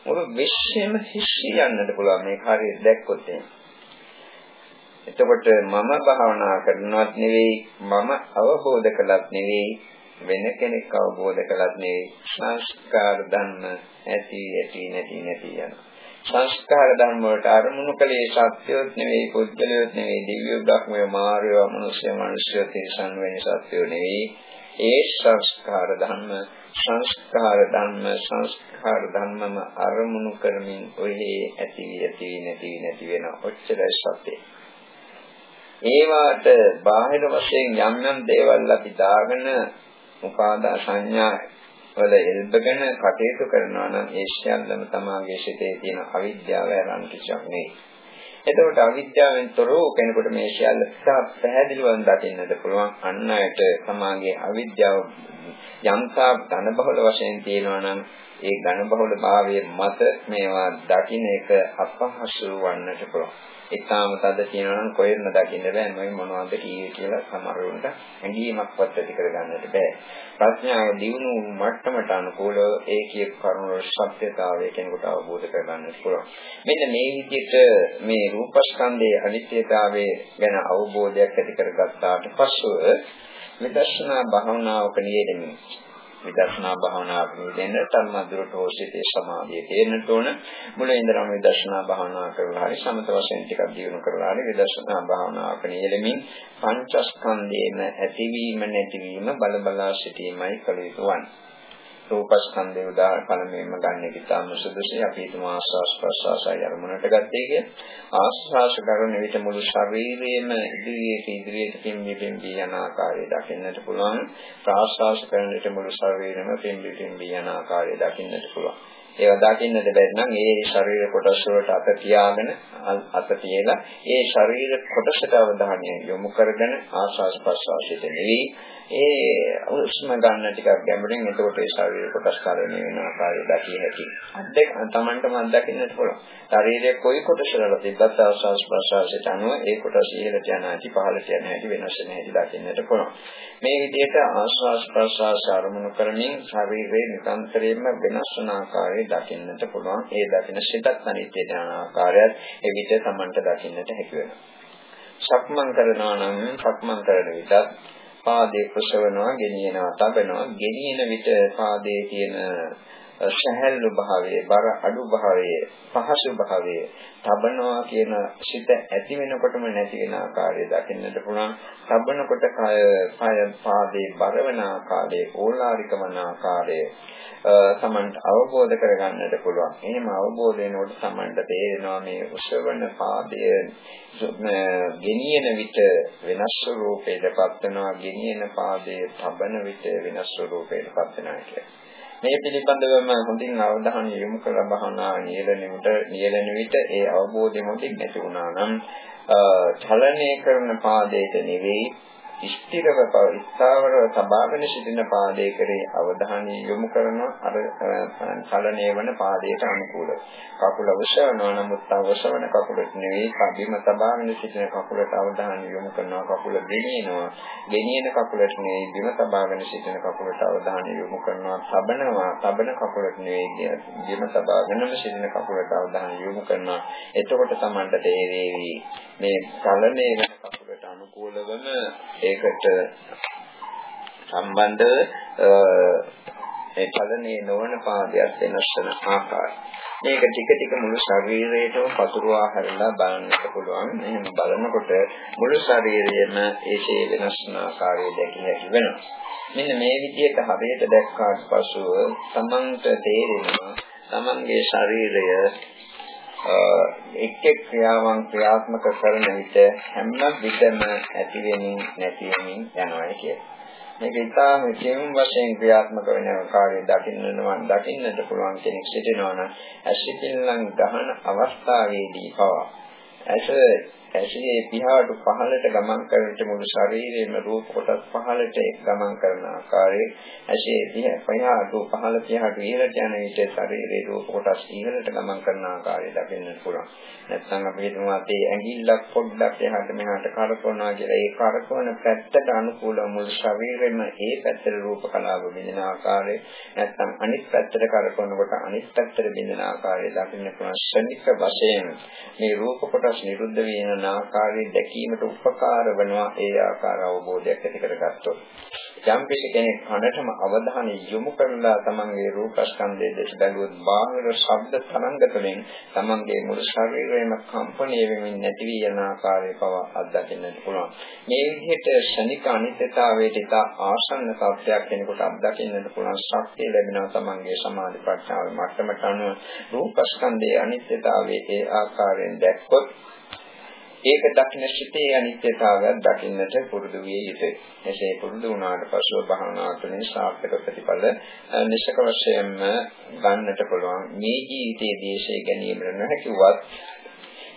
මුළු විශ්වෙම හිස්සී යන්නට පුළුවන් මේක හරියට දැක්කොත් එතකොට මම භාවනා කරනවත් නෙවෙයි මම අවබෝධ කළත් නෙවෙයි වෙන කෙනෙක් අවබෝධ කළත් නෙවෙයි. සංස්කාර ධර්ම ඇති ඇති නැති නැති යනවා. සංස්කාර ධර්ම වලට අරමුණු කලේ සත්‍යොත් නෙවෙයි පුද්ගලයොත් නෙවෙයි දිව්‍ය බ්‍රහ්මය මාර්ය මනුෂ්‍ය මනුෂ්‍ය තිරසන් වෙන සත්‍යෝ නෙවෙයි. ඒ සංස්කාර ධර්ම සංස්කාර ධර්ම සංස්කාර ධර්මම අරමුණු කරමින් ඔහි ඇති ඇති නැති නැති වෙන ඔච්චරයි සත්‍යය ඒවාට බාහිර වශයෙන් යම් යම් දේවල් අපි දාගෙන උපාදා සංඥා වල එල්බගෙන කටයුතු කරනවා නම් ඒ සියල්ලම තමාගේ සිතේ තියෙන අවිද්‍යාව ඇරන් කිසිවක් නෙවෙයි. එතකොට අවිද්‍යාවෙන් තොර වූ කෙනෙකුට මේ සියල්ල පැහැදිලිවම දකින්නට පුළුවන් අන් අයට තමාගේ අවිද්‍යාව යම්තා ධන බහල වශයෙන් තියෙනවා නම් ඒ ඝන බහුල භාවයේ මත මේවා දකින්න එක අපහසු වන්නට පුළුවන්. ඊටාම තද කියනවා නම් කොහෙන්ද දකින්න බෑ මේ මොනවද කියේ කියලා සමහරවිට ඇඟීමක්වත් ඇති කරගන්නට බෑ. ප්‍රඥාව දියුණු මට්ටමට අනුකූලව ඒ කියපු කරුණු සත්‍යතාවය කෙනෙකුට අවබෝධ කරගන්නට පුළුවන්. මෙන්න මේ විදිහට මේ රූපස්කන්ධයේ අනිත්‍යතාවය ගැන අවබෝධයක් ඇති කරගත්තාට පස්සෙ විදර්ශනා භාවනාවක නියෙදෙමින් විදර්ශනා භාවනාවට නිදෙන්න තන්මදුරට හොසිතේ සමාධිය තේරෙන්නට ඕන. මුලින් ඉඳන්ම විදර්ශනා භාවනා කරලා හරි සමත වශයෙන් ටිකක් දියුණු කරලා හරි විදර්ශනා භාවනාවක නියැලෙමින් පංචස්කන්ධේම ඇතිවීම නැතිවීම බල බලා සිටීමයි කළ යුතු වන්නේ. රූපස්කන්ධය උදාහරණ පළමුවෙන්ම ගන්න එක ඉතාම සුදුසුයි. අපි හිතමු ආස්වාස් ප්‍රසආසය අරමුණට ගත්තේ කිය. ආස්වාස් කරන විට මුළු ශරීරයේම ඉදිරියට ඉදිරියට පිම්බි පිම්බි යන ආකාරය දකින්නට පුළුවන්. ප්‍රාස්වාස් කරන විට මුළු ශරීරෙම පිම්බි පිම්බි යන ආකාරය දකින්නට පුළුවන්. ඒවා දකින්නට බැරි නම් ඒ ශරීර කොටස් වලට අත තියාගෙන අත තියලා ඒ ශරීර කොටසට අවධානය යොමු කරගෙන ආස්වාස් ප්‍රසආසයට නෙවෙයි ඒ උස්ම ගන්න ටිකක් ගැඹුරින් එතකොට ඒ ශරීර කොටස් කරණය වෙන ආකාරය දකිය හැකි. අද්දක Tamanටම අත්දකින්නට පුළුවන්. ශරීරයේ කොයි කොටසවල තිබ්බත් ආස්වාස් ප්‍රසආසයට අනුව ඒ කොටස් ඉහළට යන හැටි පහළට යන හැටි වෙනස් වෙන හැටි දකින්නට පුළුවන්. මේ විදිහට ආස්වාස් ප්‍රසආස අරමුණු කරමින් ශරීරයේ නිරන්තරයෙන්ම වෙනස් වන ආකාරය දකින්නට පුළුවන්. ඒ දකින සිතත් අනිත්‍යයට යන ආකාරයත් එවිට Tamanට දකින්නට හැකි වෙනවා. සක්මන් කරනවා නම් සක්මන් කරන විටත් පාදේ කුසවනවා, ගෙනියනවා, තබනවා. ගෙනියන විට පාදයේ තියෙන සහැල්ලු භාවයේ, බර අඩු භාවයේ, පහසු භාවයේ, තබනවා කියන සිත ඇති වෙනකොටම නැති වෙන ආකාරය දකින්නට පුළුවන්. තබනකොට කය, කය පාදේ බර වෙන ආකාරය, ඕලාරික වන ආකාරය සමන්ට අවබෝධ කරගන්නට පුළුවන්. එහෙම අවබෝධ වෙනකොට සමන්ට තේරෙනවා මේ උසවන පාදය ගෙනියන විට වෙනස් ස්වරූපයකටපත් වෙනවා. ගෙනියන පාදයේ තබන විට වෙනස් ස්වරූපයකටපත් වෙනවා කියන්නේ. මේ පිළිබඳවම හොඳින් අවධානය යොමු කරලා බහනා නියලන විට නියලන විට ඒ අවබෝධය මොකද නැති වුණා නම් චලනය කරන පාදයට නෙවෙයි ස්ථිරව ස්ථාවරව තබාගෙන සිටින පාදයේ කරේ අවධානය යොමු කරන අර චලනය වන පාදයට අනුකූලව. කකුල ඔසවනවා නමුත් ඔසවන කකුලට නෙවෙයි බිම තබාගෙන සිටින කකුලට අවධානය යොමු කරනවා කකුල ගෙනියනවා. ගෙනියන කකුලට නෙවෙයි බිම තබාගෙන සිටින කකුලට අවධානය යොමු කරනවා. තබනවා තබන කකුලට නෙවෙයි බිම තබාගෙනම සිටින කකුලට අවධානය යොමු කරනවා. එතකොට Tamanට තේරෙවි මේ චලනය වෙන කකුලට අනුකූලවම ඒකට සම්බන්ධ ඒ චලනයේ නොවන පාදයක් වෙනස් වෙන ආකාරය. මේක ටික ටික මුළු ශරීරයටම පතුරවා හැරලා බලන්නත් පුළුවන්. එහෙනම් බලනකොට මුළු ශරීරයම ඒකේ වෙනස් වන ආකාරය දැකිය හැකි වෙනවා. මෙන්න මේ විදිහට හරියට දැක්කාට පසුව තමන්ට තේරෙනවා තමන්ගේ ශරීරය එක් එක් ක්‍රියාවන් ක්‍රියාත්මක කරන විට හැම විටම ඇති වෙමින් නැති වෙමින් යනවා කියලා. මේක ඉතාම කෙලින් වශයෙන් ක්‍රියාත්මක වෙන කාර්යය දකින්නනවා දකින්නට පුළුවන් කෙනෙක් සිටිනවා නම් ඇසිතිල්ලන් ගහන අවස්ථාවේදී පවා ඇස ඇසියේ පියාට පහළට ගමන් කරනට මුළු ශරීරයේම රූප කොටස් පහළට ගමන් කරන ආකාරයේ ඇසියේ පියාට පහළ පියාට ඉහළට යන විට ශරීරයේ රූප කොටස් ඉහළට ගමන් කරන ආකාරය දකින්න පුළුවන්. නැත්නම් අපි හිතමු අපේ ඇඟිල්ලක් පොඩ්ඩක් එහාට මෙහාට කරකවනවා කියලා. ඒ කරකවන පැත්තට අනුකූලව මුළු ශරීරෙම ඒ පැත්තට රූප කලාව බිඳින ආකාරය නැත්නම් අනිත් පැත්තට කරකවනකොට අනිත් පැත්තට බිඳින ආකාරය දකින්න පුළුවන්. ශනික වශයෙන් මේ රූප කොටස් නිරුද්ධ වෙන වන ආකාරයෙන් දැකීමට උපකාර වෙනවා ඒ ආකාර අවබෝධයක් ඇති කරගත්තොත්. යම් කෙනෙක් කනටම අවධානය යොමු කරලා තමන්ගේ රූපස්කන්ධය දෙස බැලුවොත් බාහිර ශබ්ද තරංග තුළින් තමන්ගේ මුළු ශරීරයම කම්පණය වෙමින් නැති වී යන ආකාරය පව අත්දකින්නට පුළුවන්. මේ විදිහට ශනික අනිත්‍යතාවයට ඉතා ආසන්න තත්ත්වයක් කෙනෙකුට අත්දකින්නට පුළුවන් ශක්තිය ලැබෙනවා තමන්ගේ සමාධි ප්‍රඥාව මට්ටමට අනුව රූපස්කන්ධයේ අනිත්‍යතාවයේ ඒ ආකාරයෙන් දැක්කොත් ඒක දකින්න සිටේ අනිත්‍යතාවය දකින්නට පුරුදු විය යුතුයි. එසේ පුරුදු වුණාට පසුව භාවනා තුළින් සාර්ථක ප්‍රතිඵල නිසක වශයෙන්ම ගන්නට පුළුවන්. මේ ජීවිතයේ දේශය ගැනීමට නොහැකිවත්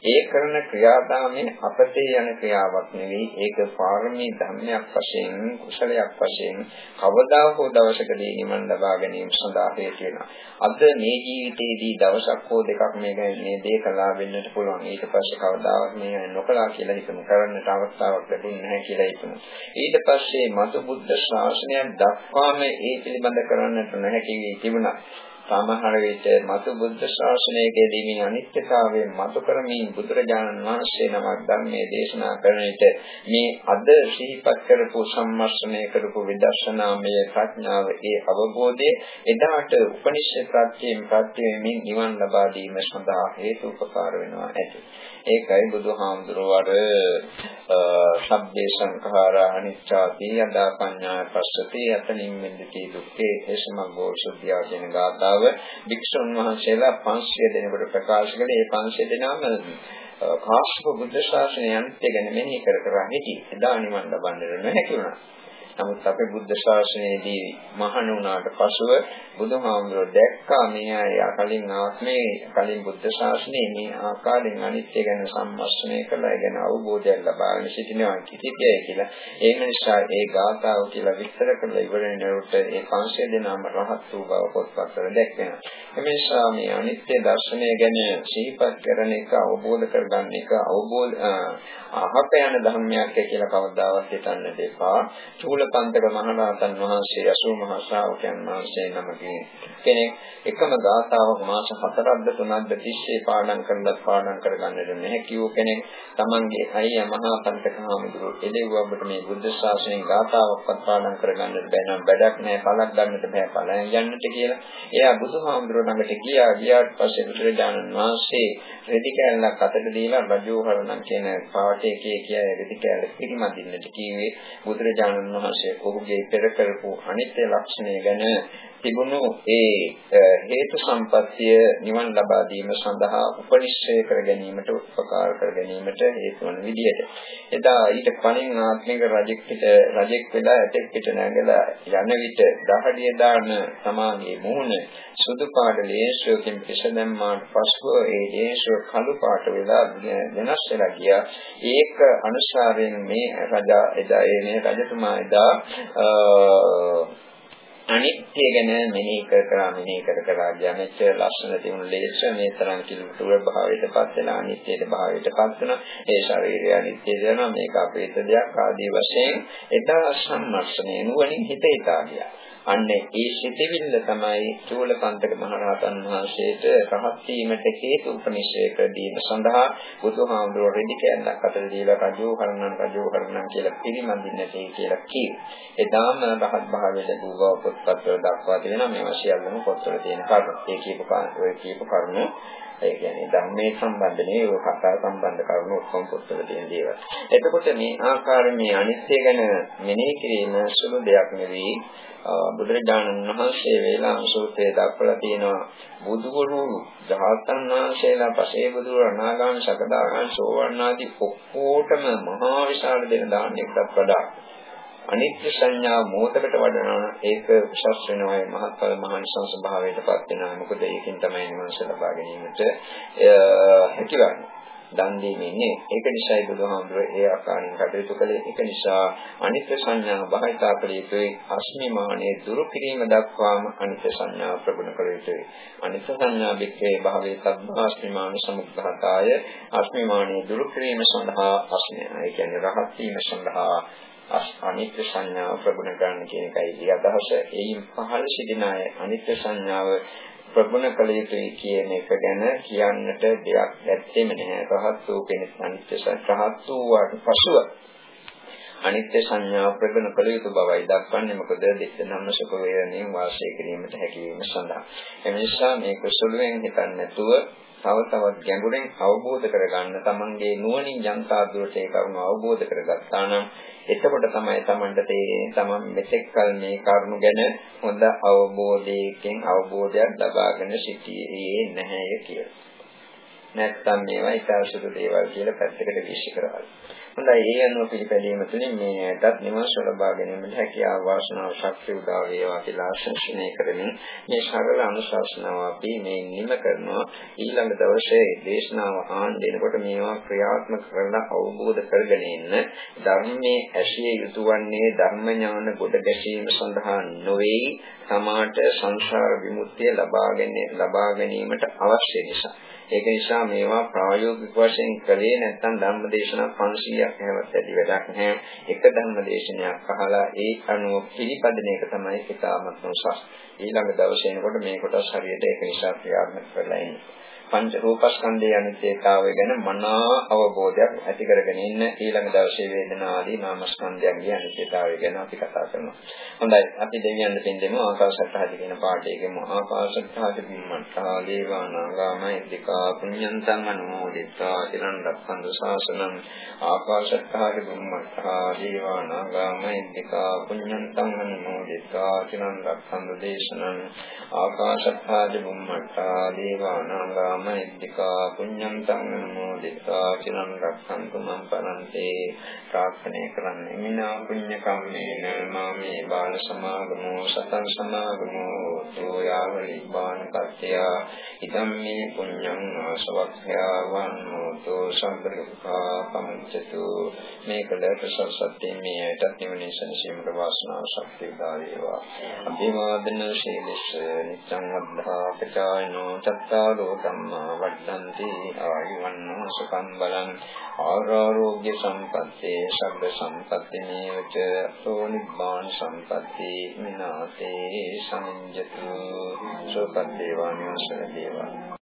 ඒ කරන ක්‍රියාදාමයේ අපතේ යන ක්‍රියාවක් නෙවෙයි ඒක පාරමී ධර්මයක් වශයෙන් කුසලයක් වශයෙන් කවදා හෝ දවසකදී නිවන් ලබා ගැනීම සඳහා හේතු වෙනවා. අද මේ ජීවිතයේදී දවසක් හෝ දෙකක් මේ මේ දේ කළා වෙන්නට පුළුවන්. ඊට පස්සේ කවදාවත් මේ නොකළා කියලා හිතමු. කරන්නට අවස්ථාවක් ලැබුණේ නැහැ කියලා හිතමු. ඊට පස්සේ මතු බුද්ධ ශාසනයක් දක්වාම ඒ පිළිබඳ කරන්නට නොහැකි වී තිබුණා. සමහර විට මතු බුද්ධ ශාසනයකදී මේ අනිත්‍යතාවය මතු කරමින් බුදුරජාණන් වහන්සේ නමක් ධර්මයේ දේශනා කරන විට මේ අද සිහිපත් කරපු සම්මර්ෂණය කරපු විදර්ශනාමය ප්‍රඥාව ඒ අවබෝධය එදාට උපනිෂද් ප්‍රත්‍යයෙන් ප්‍රත්‍යයෙන් නිවන් ලබා දීම සඳහා හේතු උපකාර වෙනවා ඇති. ඒකයි බුදුහාමුදුරුවෝ අර සබ්බේ සංඛාරා අනිච්චාති යදා පඤ්ඤා පස්සති යතනින් මෙද්දති දුක්ඛේ හේසමග්ගෝ සුද්ධිය කියන ගාථාව වික්ෂුන් වහන්සේලා 500 දෙනෙකුට ප්‍රකාශ කළේ ඒ 500 දෙනාම කාශ්‍යප බුද්ධ ශාසනය අනිත්‍ය ගැන මෙනෙහි කර කර හිටියේ. එදා නිවන් ලබන්න නැහැ වුණා. නමුත් අපේ බුද්ධ ශාසනයේදී මහණ වුණාට පසුව බුදුහාමුදුරුවෝ දැක්කා මේ අය කලින් ආත්මේ කලින් බුද්ධ ශාසනයේ මේ ආකාරයෙන් අනිත්‍ය ගැන සම්මස්නය කළා ඒ ගැන අවබෝධයක් ලබාගෙන සිටිනවා කිසිපියයි කියලා. ඒ නිසා ඒ ගාථාව කියලා විස්තර කරලා ඉවර වෙනකොට ඒ 500 දෙනාම රහත් වූ බව පොත්පත්වල දැක්වෙනවා. ඒ නිසා මේ අනිත්‍ය දර්ශනය ගැන සිහිපත් කරන එක අවබෝධ කරගන්න එක අවබෝධ අහක යන ධර්මයක් කියලා කවදාවත් හිතන්න දෙපා. චූල චූලපන්තක මහරහතන් වහන්සේ 80 මහා ශ්‍රාවකයන් වහන්සේ නමකින් කෙනෙක් එකම ගාථාවක් මාස 4ක්ද 3ක්ද තිස්සේ පාඩම් කරලා පාඩම් කරගන්නට නැහැ කියෝ කෙනෙක් තමන්ගේ අයියා මහා පන්තක හාමුදුරුවෝ එළෙව්ව ඔබට මේ බුද්ධ ශාසනයෙන් ගාථාවක්වත් පාඩම් කරගන්නට බැහැ නම් වැඩක් නැහැ පළක් ගන්නට බෑ පළයන් යන්නට කියලා. එයා බුදුහාමුදුරුවෝ ළඟට ගියා ගියාට පස්සේ බුදුරජාණන් වහන්සේ රෙදි කෑල්ලක් අතට දීලා රජෝහරණම් කියන පාඨයේ කිය කිය රෙදි කෑල්ල පිරිමදින්නට කිව්වේ බුදුරජාණන් වහන්සේ. වහන්සේ ඔහුගේ පෙර කරපු අනිත්‍ය ලක්ෂණය ගැන තිබුණු ඒ හේතු සම්පත්තිය නිවන් ලබා දීම සඳහා උපනිශ්‍රය කර ගැනීමට උපකාර කර ගැනීමට හේතු වන විදිහට එදා ඊට කලින් ආත්මික රජෙක් පිට රජෙක් වෙලා ඇතෙක් පිට නැගලා යන විට දහඩිය දාන සමාගයේ මූණ සුදු පාට ලේෂයකින් පිසදැම්මාට පසුව ඒ ලේෂය කළු පාට වෙලා වෙනස් වෙලා ගියා. ඒක අනුසාරයෙන් මේ රජා එදා මේ රජතුමා එදා අනිත්‍ය ගැන මෙනෙහි කර කර මෙනෙහි කර කර ගියා මෙච්චර ලස්සන තිබුණු ලේස මේ තරම් කිලුටුර භාවයටපත් වෙලා අනිත්‍යයට භාවයටපත් වෙනවා ඒ ශරීරය අනිත්‍ය දෙනවා. මේක අපේත දෙයක් ආදී වශයෙන් එදා සම්මර්ෂණය නුවණින් හිත හිතා ගියා. අන්න ඒ සිතවිල්ල තමයි චූලපන්තක මහරහතන් වහන්සේට රහත් වීමට හේතු උපනිශ්‍රය කර දීම සඳහා බුදුහාමුදුරුවෝ රෙදි කැලක් අතර දීලා රජෝ කරනන් රජෝ කරනන් කියලා පිළිමදින්නට කියලා කිව්වා. එදාම රහත් භාවයට දුව පොත්පත්වල දක්වා තියෙනවා මේවා සියල්ලම පොත්වල තියෙන කරුණු. ඒ කියපු ඔය කියපු කරුණු ඒ කියන්නේ ධර්මයේ සම්බන්ධ නෙවෙයි ඔය කතා සම්බන්ධ කරුණු ඔක්කොම පොත්වල තියෙන දේවල්. එතකොට මේ ආකාරයෙන් මේ අනිත්‍ය ගැන මෙනෙහි කිරීම සුළු දෙයක් නෙවෙයි. බුදුරජාණන් වහන්සේ වේලාම සූත්‍රයේ දක්වලා තියෙනවා බුදුගුරු දහතන් වහන්සේලා පසේ බුදුරු අනාගාමී සකදාගාමී සෝවර්ණ ආදී ඔක්කොටම මහා විශාල දෙන දාන්නයකටත් වඩා අනිත්‍ය සංඥා මොහතකට වඩනවා ඒක උසස් වෙනවා ඒ මහත්ඵල මහානිසංස භාවයටපත් වෙනවා මොකද ඒකෙන් තමයි නිවන්ස ලබා ගැනීමට හැකියවන්නේ දන් දීමෙන්නේ. ඒක නිසායි බුදුහාමුදුරේ ඒ ආකාරයෙන් කටයුතු කළේ. ඒක නිසා අනිත්‍ය සංඥා භාවිතා කළ යුතුයි. අස්මිමානයේ දුරු කිරීම දක්වාම අනිත්‍ය සංඥා ප්‍රගුණ කළ යුතුයි. අනිත්‍ය සංඥා වික්‍රේ භාවයේ තබ්බාස්මිමාන සමුද්ධාතාය අස්මිමානයේ දුරු කිරීම සඳහා අස්මිය. ඒ කියන්නේ රහත් වීම සඳහා අනිත්‍ය සංඥාව ප්‍රගුණ කරන්න කියන එකයි අදහස. එයින් පහළ සිටින අය අනිත්‍ය සංඥාව ප්‍රගුණ කළ යුතුයි කියන එක ගැන කියන්නට දෙයක් ඇත්තෙම නැහැ. රහත් වූ කෙනෙක් අනිත්‍ය රහත් වූ පසුව අනිත්‍ය සංඥා ප්‍රගුණ කළ යුතු බවයි දක්වන්නේ මොකද දෙත් නම්සක වේරණින් වාසය කිරීමට හැකියවීම සඳහා. එනිසා මේක සුළුවෙන් හිතන්නේ නැතුව තව තවත් ගැඹුරින් අවබෝධ කරගන්න තමන්ගේ නුවණින් යන්තා දුරට ඒ කරුණ අවබෝධ කරගත්තා නම් එතකොට තමයි තමන්ට තේරෙන්නේ තමන් මෙතෙක් කල මේ කරුණ ගැන හොඳ අවබෝධයකින් අවබෝධයක් ලබාගෙන සිටියේ නැහැ කියලා. නැත්නම් මේවා ඉතාලසුදු දේවල් කියලා පැත්තකට විශ්ි කරවල. හොඳයි. ඒ අනුව පිළිපැදීම තුළින් මේ ඇයටත් නිවාස ලබා ගැනීමට හැකියාව වාසනාව ශක්තිය උදා වේවා කියලා ආශිර්වාදනය කරමින් මේ සරල අනුශාසනාව අපි මේ නිම කරනවා. ඊළඟ දවසේ දේශනාව ආන් දෙනකොට මේවා ක්‍රියාත්මක කරලා අවබෝධ කරගෙන ඉන්න ධර්මයේ ඇසිය යුතු වන්නේ ධර්ම ඥාන කොට ගැසීම සඳහා නොවේ. සමාට සංසාර විමුක්තිය ලබා ලබා ගැනීමට අවශ්‍ය නිසා. ඒක නිසා මේවා ප්‍රායෝගික වශයෙන් කළේ නැත්නම් ධර්මදේශනා 500ක් හැවත් ඇති වැඩක් නැහැ. එක ධර්මදේශනයක් අහලා ඒ අනුව පිළිපදින එක තමයි ඉතාමත් උසස්. ඊළඟ දවසේ එනකොට මේ කොටස් හරියට ඒක නිසා ක්‍රියාත්මක කරලා ඉන්නේ. පංච රූපස්කන්ධයේ අනිත්‍යතාවය ගැන මනා අවබෝධයක් ඇති කරගෙන ඉන්න ඊළඟ දවසේ වේදනා ආදී නාමස්කන්ධයන්ගේ අනිත්‍යතාවය ගැන අපි කතා කරනවා. හොඳයි. අපි දෙවියන් දෙපින් දෙමු. ආකාශත්හාදී කියන පාඩේගෙම ආකාශත්හාදී බිම්මත්තා දේවානාගාමයි දිකා පුඤ්ඤන්තං අනුමෝදිතා චිරන් රක්ඛන්තු ශාසනං ආකාශත්හාදී බිම්මත්තා දේවානාගාමයි දිකා පුඤ්ඤන්තං අනුමෝදිතා චිරන් රක්ඛන්තු දේශනං. ආකාශත්හාදී බිම්මත්තා දේවානාගාමයි මහිද්దికා පුඤ්ඤං සම්මෝදිතා චිරන් රක්ඛන්තු මම් පරන්තේ ප්‍රාර්ථනා කරන්නේ. මිනා පුඤ්ඤ කම්මේන මාමේ බාල සමාගමෝ සතං සමාගමෝ තෝයාවලි බාන කත්‍ය ඉදම්මේ පුඤ්ඤං ආසවක්ඛ්‍යා වන්නෝතෝ සම්ප්‍රයුක්ඛා පංචතු මේකල ප්‍රසල් සත්‍යයේ මේටත් නිවනේ සනසීමට වාසනාව ශක්තිය දාවේවා අභිවාදන ශීලස්ස නිච්ඡං වද්ධා පචායනෝ චත්තාරෝ ධම්ම ධම්මා වඩ්ඩන්ති ආයුවන්නෝ සුඛං බලං ආරෝග්‍ය සම්පත්තේ සබ්බ සම්පatti මේවච සෝ නිබ්බාන සම්පatti මිනාතේ සමිඤ්ඤතු සෝපත් දේවානිවසන දේවා.